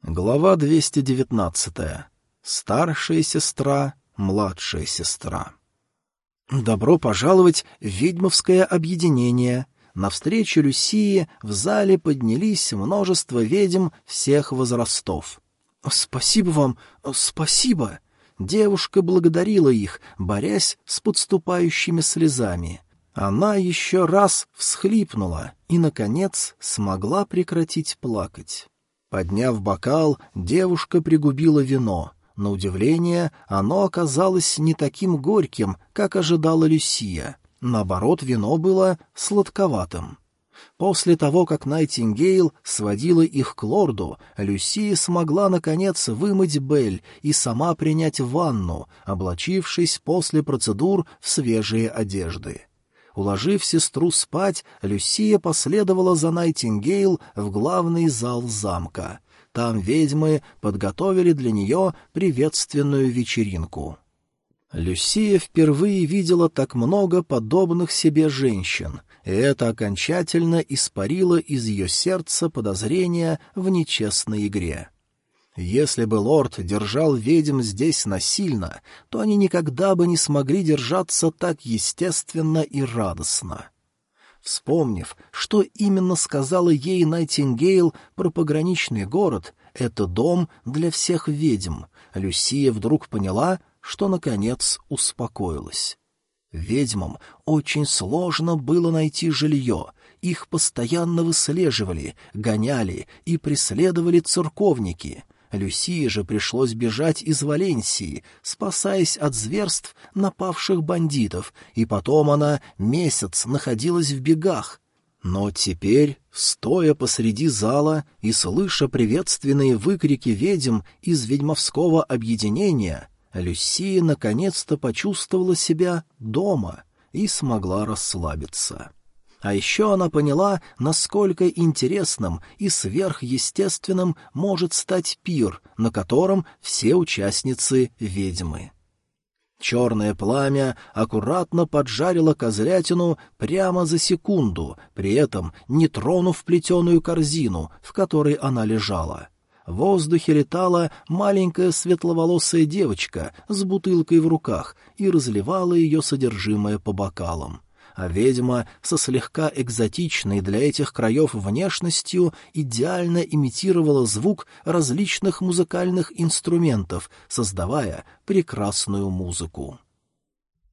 Глава 219. Старшая сестра, младшая сестра. «Добро пожаловать в ведьмовское объединение!» Навстречу Люсии в зале поднялись множество ведьм всех возрастов. «Спасибо вам, спасибо!» Девушка благодарила их, борясь с подступающими слезами. Она еще раз всхлипнула и, наконец, смогла прекратить плакать. Подняв бокал, девушка пригубила вино — на удивление, оно оказалось не таким горьким, как ожидала Люсия. Наоборот, вино было сладковатым. После того, как Найтингейл сводила их к лорду, Люсия смогла, наконец, вымыть Бель и сама принять ванну, облачившись после процедур в свежие одежды. Уложив сестру спать, Люсия последовала за Найтингейл в главный зал замка. Там ведьмы подготовили для нее приветственную вечеринку. Люсия впервые видела так много подобных себе женщин, и это окончательно испарило из ее сердца подозрения в нечестной игре. Если бы лорд держал ведьм здесь насильно, то они никогда бы не смогли держаться так естественно и радостно. Вспомнив, что именно сказала ей Найтингейл про пограничный город, это дом для всех ведьм, Люсия вдруг поняла, что, наконец, успокоилась. Ведьмам очень сложно было найти жилье, их постоянно выслеживали, гоняли и преследовали церковники. Люсии же пришлось бежать из Валенсии, спасаясь от зверств напавших бандитов, и потом она месяц находилась в бегах. Но теперь, стоя посреди зала и слыша приветственные выкрики ведьм из ведьмовского объединения, Люсия наконец-то почувствовала себя дома и смогла расслабиться. А еще она поняла, насколько интересным и сверхъестественным может стать пир, на котором все участницы — ведьмы. Черное пламя аккуратно поджарило козлятину прямо за секунду, при этом не тронув плетеную корзину, в которой она лежала. В воздухе летала маленькая светловолосая девочка с бутылкой в руках и разливала ее содержимое по бокалам а ведьма со слегка экзотичной для этих краев внешностью идеально имитировала звук различных музыкальных инструментов, создавая прекрасную музыку.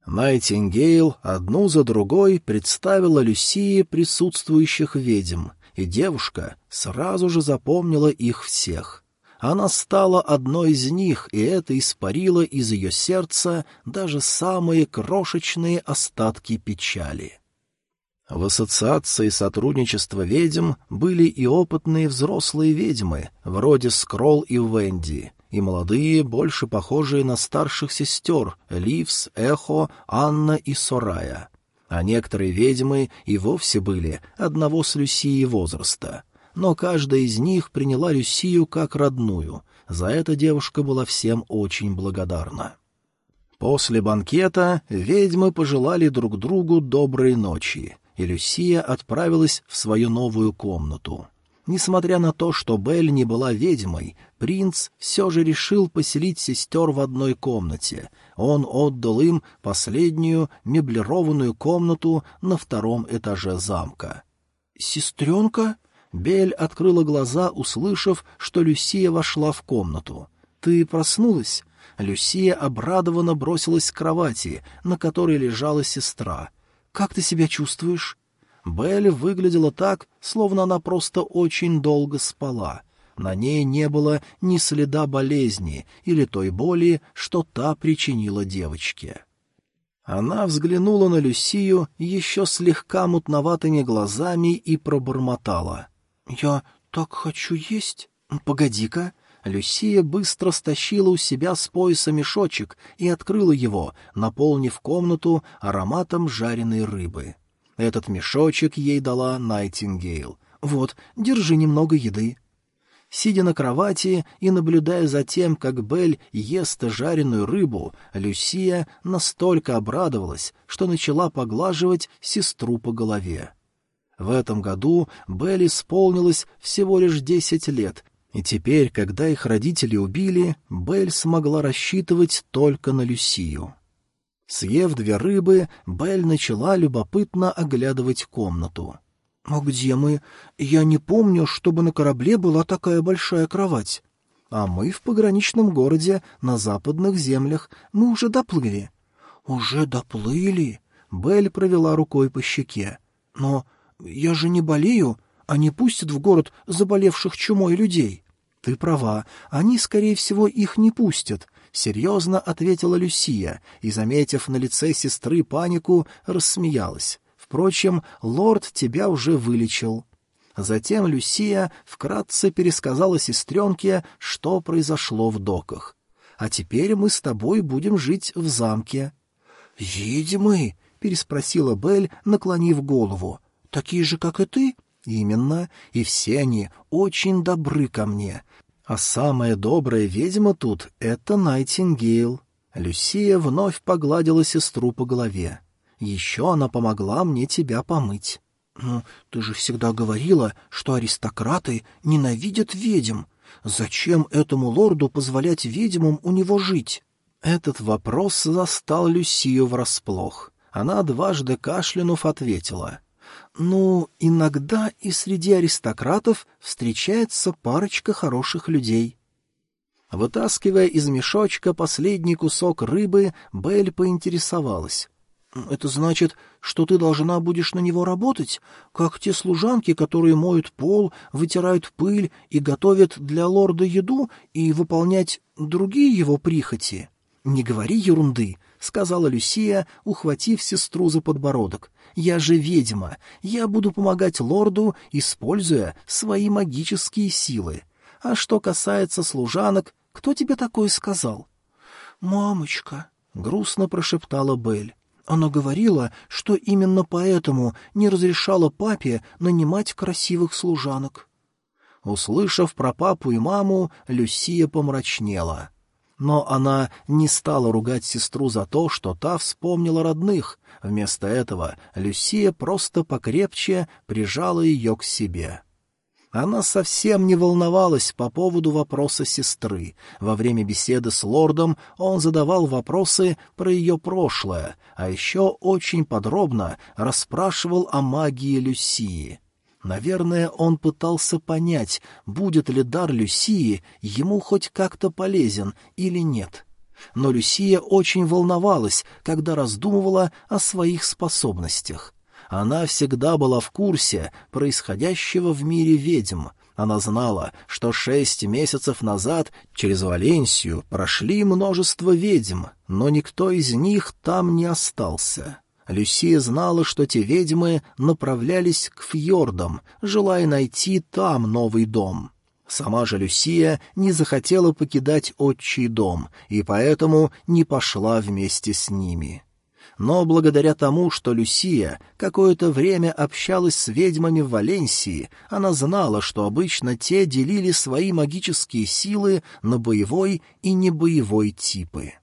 Найтингейл одну за другой представила Люсии присутствующих ведьм, и девушка сразу же запомнила их всех. Она стала одной из них, и это испарило из ее сердца даже самые крошечные остатки печали. В ассоциации сотрудничества ведьм были и опытные взрослые ведьмы, вроде Скролл и Венди, и молодые, больше похожие на старших сестер Ливс, Эхо, Анна и Сорая. А некоторые ведьмы и вовсе были одного с Люсией возраста — но каждая из них приняла Люсию как родную. За это девушка была всем очень благодарна. После банкета ведьмы пожелали друг другу доброй ночи, и Люсия отправилась в свою новую комнату. Несмотря на то, что Белль не была ведьмой, принц все же решил поселить сестер в одной комнате. Он отдал им последнюю меблированную комнату на втором этаже замка. «Сестренка?» Бель открыла глаза, услышав, что Люсия вошла в комнату. «Ты проснулась?» Люсия обрадованно бросилась к кровати, на которой лежала сестра. «Как ты себя чувствуешь?» Белль выглядела так, словно она просто очень долго спала. На ней не было ни следа болезни или той боли, что та причинила девочке. Она взглянула на Люсию еще слегка мутноватыми глазами и пробормотала. «Я так хочу есть!» «Погоди-ка!» Люсия быстро стащила у себя с пояса мешочек и открыла его, наполнив комнату ароматом жареной рыбы. Этот мешочек ей дала Найтингейл. «Вот, держи немного еды». Сидя на кровати и наблюдая за тем, как Белль ест жареную рыбу, Люсия настолько обрадовалась, что начала поглаживать сестру по голове. В этом году Белли исполнилось всего лишь десять лет, и теперь, когда их родители убили, Белль смогла рассчитывать только на Люсию. Съев две рыбы, Белль начала любопытно оглядывать комнату. «А где мы? Я не помню, чтобы на корабле была такая большая кровать. А мы в пограничном городе, на западных землях. Мы уже доплыли». «Уже доплыли?» Белль провела рукой по щеке. «Но «Я же не болею, они пустят в город заболевших чумой людей». «Ты права, они, скорее всего, их не пустят», — серьезно ответила Люсия и, заметив на лице сестры панику, рассмеялась. «Впрочем, лорд тебя уже вылечил». Затем Люсия вкратце пересказала сестренке, что произошло в доках. «А теперь мы с тобой будем жить в замке». «Ведьмы?» — переспросила Белль, наклонив голову. Такие же, как и ты? Именно, и все они очень добры ко мне. А самая добрая ведьма тут — это Найтингейл. Люсия вновь погладила сестру по голове. Еще она помогла мне тебя помыть. «Ну, ты же всегда говорила, что аристократы ненавидят ведьм. Зачем этому лорду позволять ведьмам у него жить? Этот вопрос застал Люсию врасплох. Она дважды кашлянув ответила. «Ну, иногда и среди аристократов встречается парочка хороших людей». Вытаскивая из мешочка последний кусок рыбы, Белль поинтересовалась. «Это значит, что ты должна будешь на него работать, как те служанки, которые моют пол, вытирают пыль и готовят для лорда еду и выполнять другие его прихоти?» «Не говори ерунды», — сказала Люсия, ухватив сестру за подбородок. «Я же ведьма. Я буду помогать лорду, используя свои магические силы. А что касается служанок, кто тебе такое сказал?» «Мамочка», — грустно прошептала Белль. Она говорила, что именно поэтому не разрешала папе нанимать красивых служанок. Услышав про папу и маму, Люсия помрачнела. Но она не стала ругать сестру за то, что та вспомнила родных. Вместо этого Люсия просто покрепче прижала ее к себе. Она совсем не волновалась по поводу вопроса сестры. Во время беседы с лордом он задавал вопросы про ее прошлое, а еще очень подробно расспрашивал о магии Люсии. Наверное, он пытался понять, будет ли дар Люсии ему хоть как-то полезен или нет. Но Люсия очень волновалась, когда раздумывала о своих способностях — она всегда была в курсе происходящего в мире ведьм. Она знала, что шесть месяцев назад через Валенсию прошли множество ведьм, но никто из них там не остался. Люсия знала, что те ведьмы направлялись к фьордам, желая найти там новый дом. Сама же Люсия не захотела покидать отчий дом, и поэтому не пошла вместе с ними но благодаря тому, что Люсия какое-то время общалась с ведьмами в Валенсии, она знала, что обычно те делили свои магические силы на боевой и небоевой типы.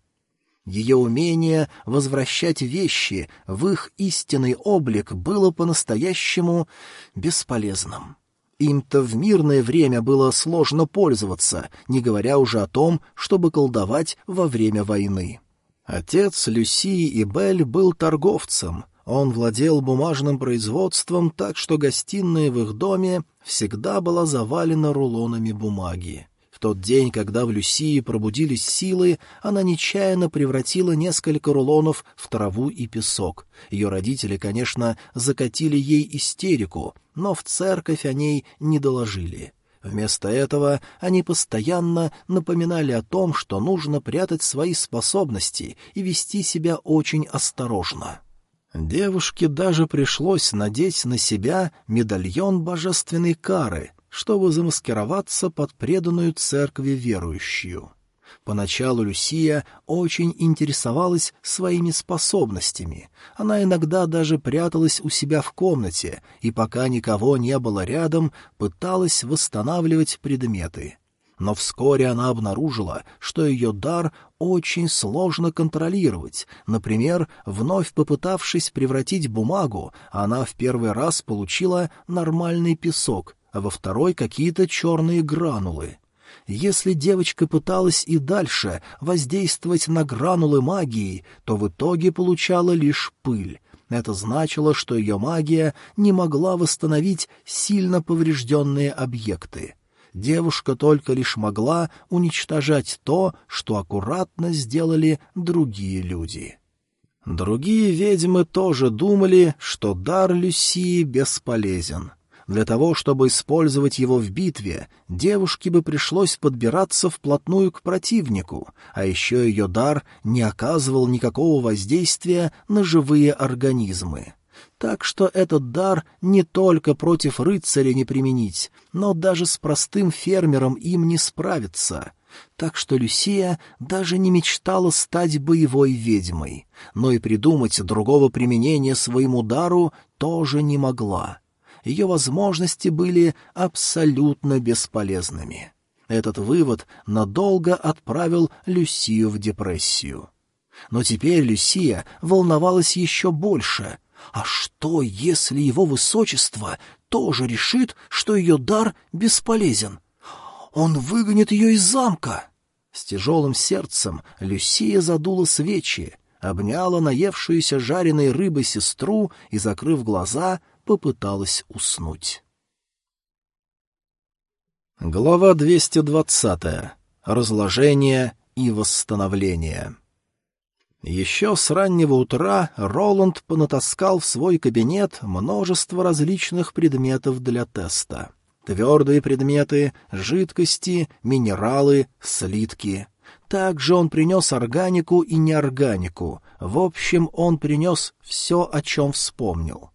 Ее умение возвращать вещи в их истинный облик было по-настоящему бесполезным. Им-то в мирное время было сложно пользоваться, не говоря уже о том, чтобы колдовать во время войны. Отец Люси и Белль был торговцем. Он владел бумажным производством, так что гостиная в их доме всегда была завалена рулонами бумаги. Тот день, когда в Люсии пробудились силы, она нечаянно превратила несколько рулонов в траву и песок. Ее родители, конечно, закатили ей истерику, но в церковь о ней не доложили. Вместо этого они постоянно напоминали о том, что нужно прятать свои способности и вести себя очень осторожно. Девушке даже пришлось надеть на себя медальон божественной кары, чтобы замаскироваться под преданную церкви верующую. Поначалу Люсия очень интересовалась своими способностями. Она иногда даже пряталась у себя в комнате и, пока никого не было рядом, пыталась восстанавливать предметы. Но вскоре она обнаружила, что ее дар очень сложно контролировать. Например, вновь попытавшись превратить бумагу, она в первый раз получила нормальный песок, а во второй — какие-то черные гранулы. Если девочка пыталась и дальше воздействовать на гранулы магии, то в итоге получала лишь пыль. Это значило, что ее магия не могла восстановить сильно поврежденные объекты. Девушка только лишь могла уничтожать то, что аккуратно сделали другие люди. Другие ведьмы тоже думали, что дар Люсии бесполезен. Для того, чтобы использовать его в битве, девушке бы пришлось подбираться вплотную к противнику, а еще ее дар не оказывал никакого воздействия на живые организмы. Так что этот дар не только против рыцаря не применить, но даже с простым фермером им не справиться. Так что Люсия даже не мечтала стать боевой ведьмой, но и придумать другого применения своему дару тоже не могла ее возможности были абсолютно бесполезными. Этот вывод надолго отправил Люсию в депрессию. Но теперь Люсия волновалась еще больше. А что, если его высочество тоже решит, что ее дар бесполезен? Он выгонит ее из замка!» С тяжелым сердцем Люсия задула свечи, обняла наевшуюся жареной рыбой сестру и, закрыв глаза, попыталась уснуть. Глава 220. Разложение и восстановление. Еще с раннего утра Роланд понатаскал в свой кабинет множество различных предметов для теста. Твердые предметы, жидкости, минералы, слитки. Также он принес органику и неорганику. В общем, он принес все, о чем вспомнил.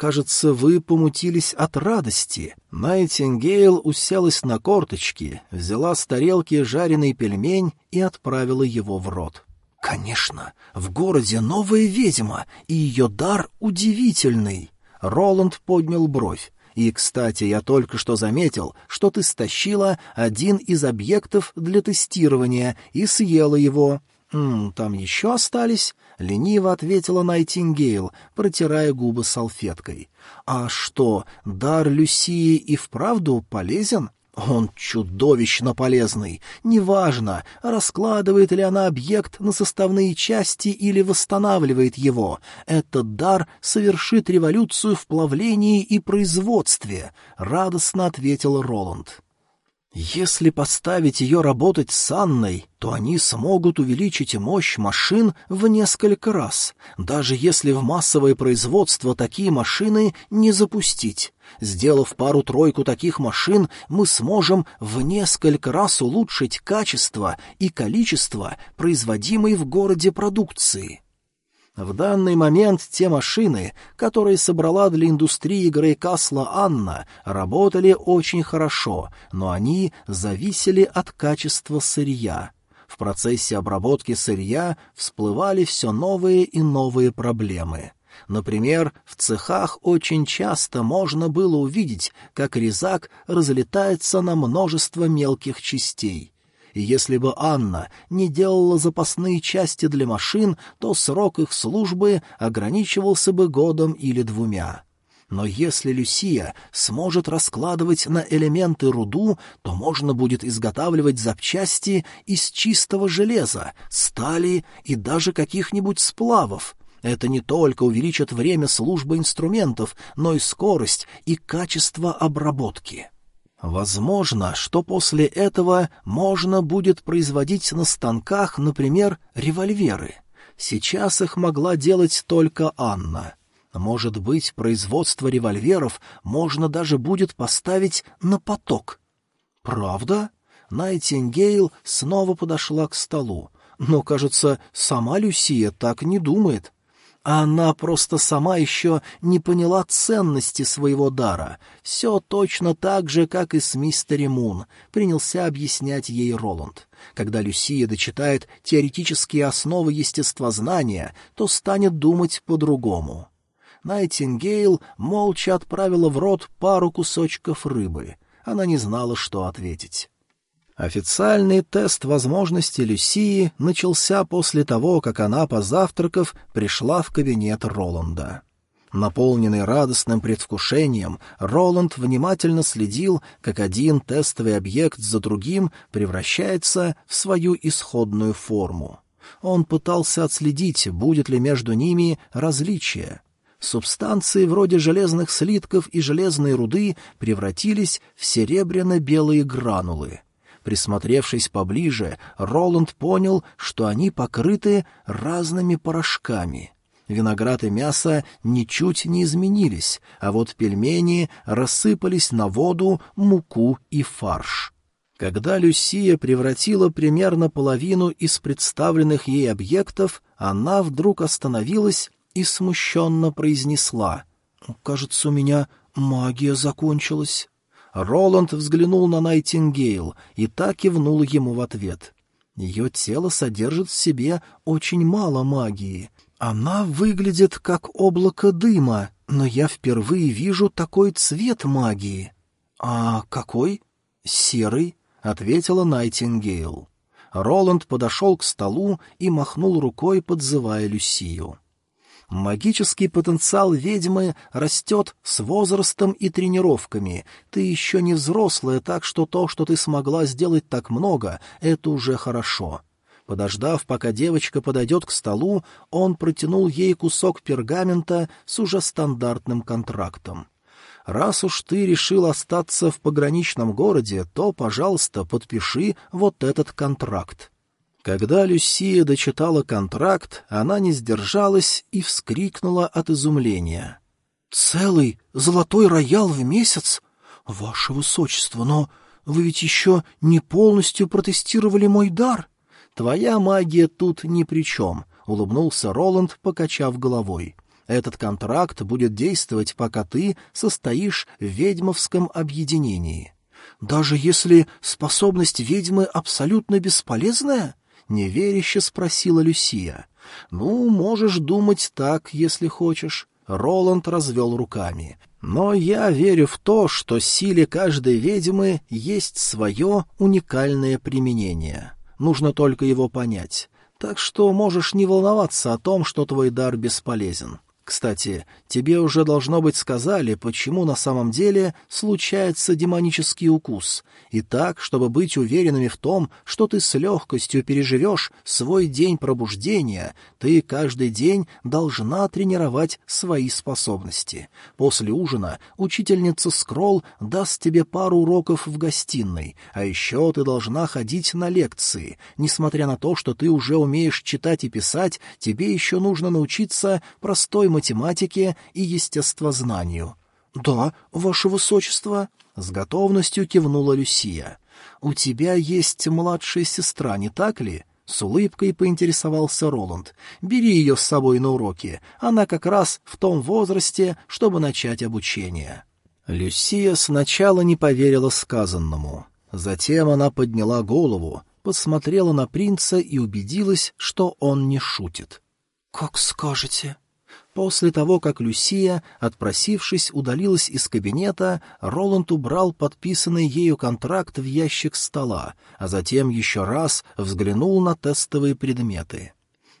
Кажется, вы помутились от радости. Найтингейл уселась на корточки, взяла с тарелки жареный пельмень и отправила его в рот. «Конечно, в городе новая ведьма, и ее дар удивительный!» Роланд поднял бровь. «И, кстати, я только что заметил, что ты стащила один из объектов для тестирования и съела его. «М, «Там еще остались?» — лениво ответила Найтингейл, протирая губы салфеткой. «А что, дар Люсии и вправду полезен?» Он чудовищно полезный. Неважно, раскладывает ли она объект на составные части или восстанавливает его. Этот дар совершит революцию в плавлении и производстве, — радостно ответил Роланд. Если поставить ее работать с Анной, то они смогут увеличить мощь машин в несколько раз, даже если в массовое производство такие машины не запустить. Сделав пару-тройку таких машин, мы сможем в несколько раз улучшить качество и количество производимой в городе продукции. В данный момент те машины, которые собрала для индустрии Грейкасла Анна, работали очень хорошо, но они зависели от качества сырья. В процессе обработки сырья всплывали все новые и новые проблемы. Например, в цехах очень часто можно было увидеть, как резак разлетается на множество мелких частей — и если бы Анна не делала запасные части для машин, то срок их службы ограничивался бы годом или двумя. Но если Люсия сможет раскладывать на элементы руду, то можно будет изготавливать запчасти из чистого железа, стали и даже каких-нибудь сплавов. Это не только увеличит время службы инструментов, но и скорость и качество обработки. Возможно, что после этого можно будет производить на станках, например, револьверы. Сейчас их могла делать только Анна. Может быть, производство револьверов можно даже будет поставить на поток. Правда? Найтингейл снова подошла к столу. Но, кажется, сама Люсия так не думает. А она просто сама еще не поняла ценности своего дара. Все точно так же, как и с мистери Мун, принялся объяснять ей Роланд. Когда Люсия дочитает теоретические основы естествознания, то станет думать по-другому. Найтингейл молча отправила в рот пару кусочков рыбы. Она не знала, что ответить. Официальный тест возможностей Люсии начался после того, как она, позавтракав, пришла в кабинет Роланда. Наполненный радостным предвкушением, Роланд внимательно следил, как один тестовый объект за другим превращается в свою исходную форму. Он пытался отследить, будет ли между ними различие. Субстанции вроде железных слитков и железной руды превратились в серебряно-белые гранулы — Присмотревшись поближе, Роланд понял, что они покрыты разными порошками. Виноград и мясо ничуть не изменились, а вот пельмени рассыпались на воду, муку и фарш. Когда Люсия превратила примерно половину из представленных ей объектов, она вдруг остановилась и смущенно произнесла. «Кажется, у меня магия закончилась». Роланд взглянул на Найтингейл и так кивнул ему в ответ. Ее тело содержит в себе очень мало магии. Она выглядит как облако дыма, но я впервые вижу такой цвет магии. А какой? Серый, — ответила Найтингейл. Роланд подошел к столу и махнул рукой, подзывая Люсию. Магический потенциал ведьмы растет с возрастом и тренировками. Ты еще не взрослая, так что то, что ты смогла сделать так много, это уже хорошо. Подождав, пока девочка подойдет к столу, он протянул ей кусок пергамента с уже стандартным контрактом. «Раз уж ты решил остаться в пограничном городе, то, пожалуйста, подпиши вот этот контракт. Когда Люсия дочитала контракт, она не сдержалась и вскрикнула от изумления. «Целый золотой роял в месяц? Ваше Высочество, но вы ведь еще не полностью протестировали мой дар!» «Твоя магия тут ни при чем», — улыбнулся Роланд, покачав головой. «Этот контракт будет действовать, пока ты состоишь в ведьмовском объединении». «Даже если способность ведьмы абсолютно бесполезная?» Неверяще спросила Люсия. «Ну, можешь думать так, если хочешь». Роланд развел руками. «Но я верю в то, что силе каждой ведьмы есть свое уникальное применение. Нужно только его понять. Так что можешь не волноваться о том, что твой дар бесполезен. Кстати, тебе уже должно быть сказали, почему на самом деле случается демонический укус. И так, чтобы быть уверенными в том, что ты с легкостью переживешь свой день пробуждения, ты каждый день должна тренировать свои способности. После ужина учительница Скролл даст тебе пару уроков в гостиной, а еще ты должна ходить на лекции. Несмотря на то, что ты уже умеешь читать и писать, тебе еще нужно научиться простой математике и естествознанию. — Да, ваше высочество, — с готовностью кивнула Люсия. — У тебя есть младшая сестра, не так ли? — с улыбкой поинтересовался Роланд. «Бери ее с собой на уроки. Она как раз в том возрасте, чтобы начать обучение». Люсия сначала не поверила сказанному. Затем она подняла голову, посмотрела на принца и убедилась, что он не шутит. «Как скажете», После того, как Люсия, отпросившись, удалилась из кабинета, Роланд убрал подписанный ею контракт в ящик стола, а затем еще раз взглянул на тестовые предметы.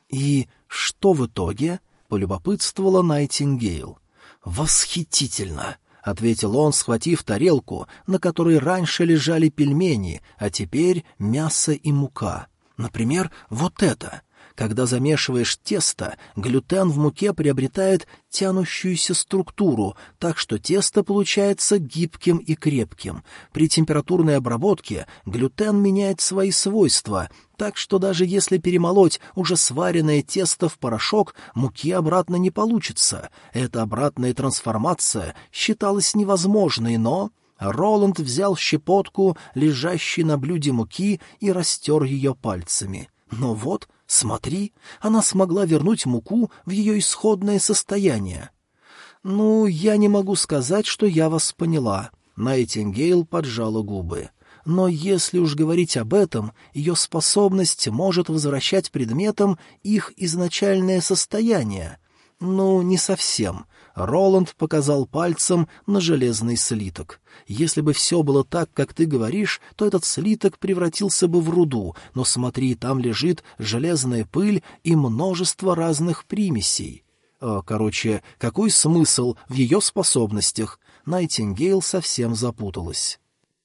«И что в итоге?» — полюбопытствовала Найтингейл. «Восхитительно!» — ответил он, схватив тарелку, на которой раньше лежали пельмени, а теперь мясо и мука. Например, вот это. Когда замешиваешь тесто, глютен в муке приобретает тянущуюся структуру, так что тесто получается гибким и крепким. При температурной обработке глютен меняет свои свойства, так что даже если перемолоть уже сваренное тесто в порошок, муки обратно не получится. Эта обратная трансформация считалась невозможной, но... Роланд взял щепотку, лежащей на блюде муки, и растер ее пальцами. Но вот Смотри, она смогла вернуть муку в ее исходное состояние. Ну, я не могу сказать, что я вас поняла. Найтингейл поджала губы. Но если уж говорить об этом, ее способность может возвращать предметам их изначальное состояние. Ну, не совсем. Роланд показал пальцем на железный слиток. Если бы все было так, как ты говоришь, то этот слиток превратился бы в руду, но смотри, там лежит железная пыль и множество разных примесей. А, короче, какой смысл в ее способностях? Найтингейл совсем запуталась.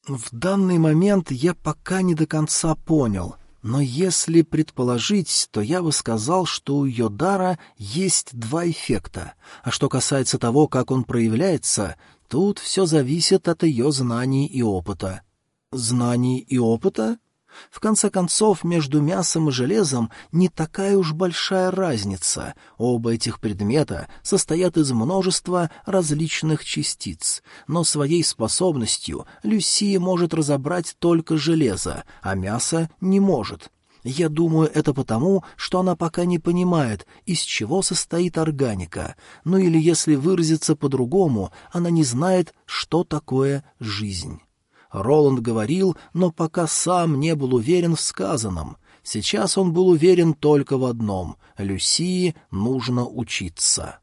В данный момент я пока не до конца понял — но если предположить, то я бы сказал, что у дара есть два эффекта. А что касается того, как он проявляется, тут все зависит от ее знаний и опыта. Знаний и опыта? В конце концов, между мясом и железом не такая уж большая разница. Оба этих предмета состоят из множества различных частиц, но своей способностью Люсия может разобрать только железо, а мясо не может. Я думаю, это потому, что она пока не понимает, из чего состоит органика. Ну или, если выразиться по-другому, она не знает, что такое жизнь. Роланд говорил, но пока сам не был уверен в сказанном. Сейчас он был уверен только в одном — Люсии нужно учиться.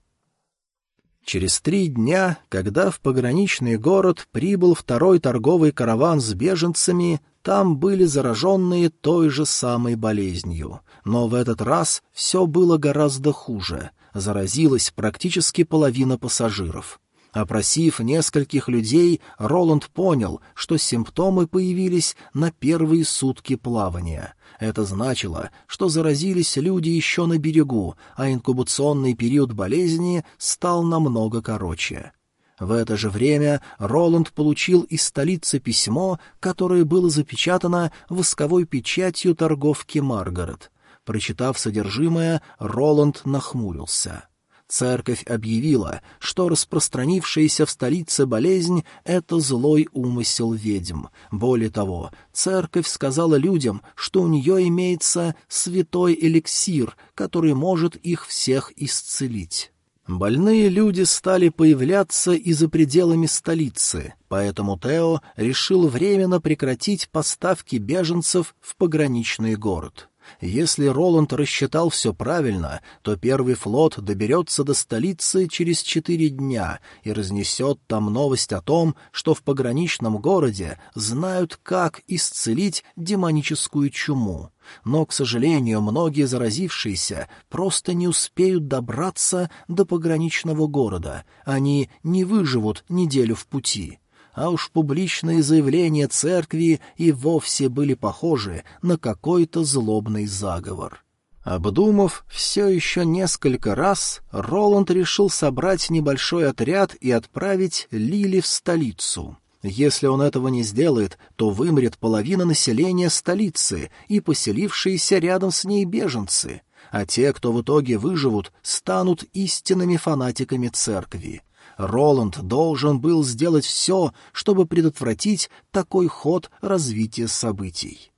Через три дня, когда в пограничный город прибыл второй торговый караван с беженцами, там были зараженные той же самой болезнью. Но в этот раз все было гораздо хуже. Заразилась практически половина пассажиров. Опросив нескольких людей, Роланд понял, что симптомы появились на первые сутки плавания. Это значило, что заразились люди еще на берегу, а инкубационный период болезни стал намного короче. В это же время Роланд получил из столицы письмо, которое было запечатано восковой печатью торговки Маргарет. Прочитав содержимое, Роланд нахмурился. Церковь объявила, что распространившаяся в столице болезнь — это злой умысел ведьм. Более того, церковь сказала людям, что у нее имеется святой эликсир, который может их всех исцелить. Больные люди стали появляться и за пределами столицы, поэтому Тео решил временно прекратить поставки беженцев в пограничный город. Если Роланд рассчитал все правильно, то первый флот доберется до столицы через четыре дня и разнесет там новость о том, что в пограничном городе знают, как исцелить демоническую чуму. Но, к сожалению, многие заразившиеся просто не успеют добраться до пограничного города, они не выживут неделю в пути а уж публичные заявления церкви и вовсе были похожи на какой-то злобный заговор. Обдумав все еще несколько раз, Роланд решил собрать небольшой отряд и отправить Лили в столицу. Если он этого не сделает, то вымрет половина населения столицы и поселившиеся рядом с ней беженцы, а те, кто в итоге выживут, станут истинными фанатиками церкви. Роланд должен был сделать все, чтобы предотвратить такой ход развития событий.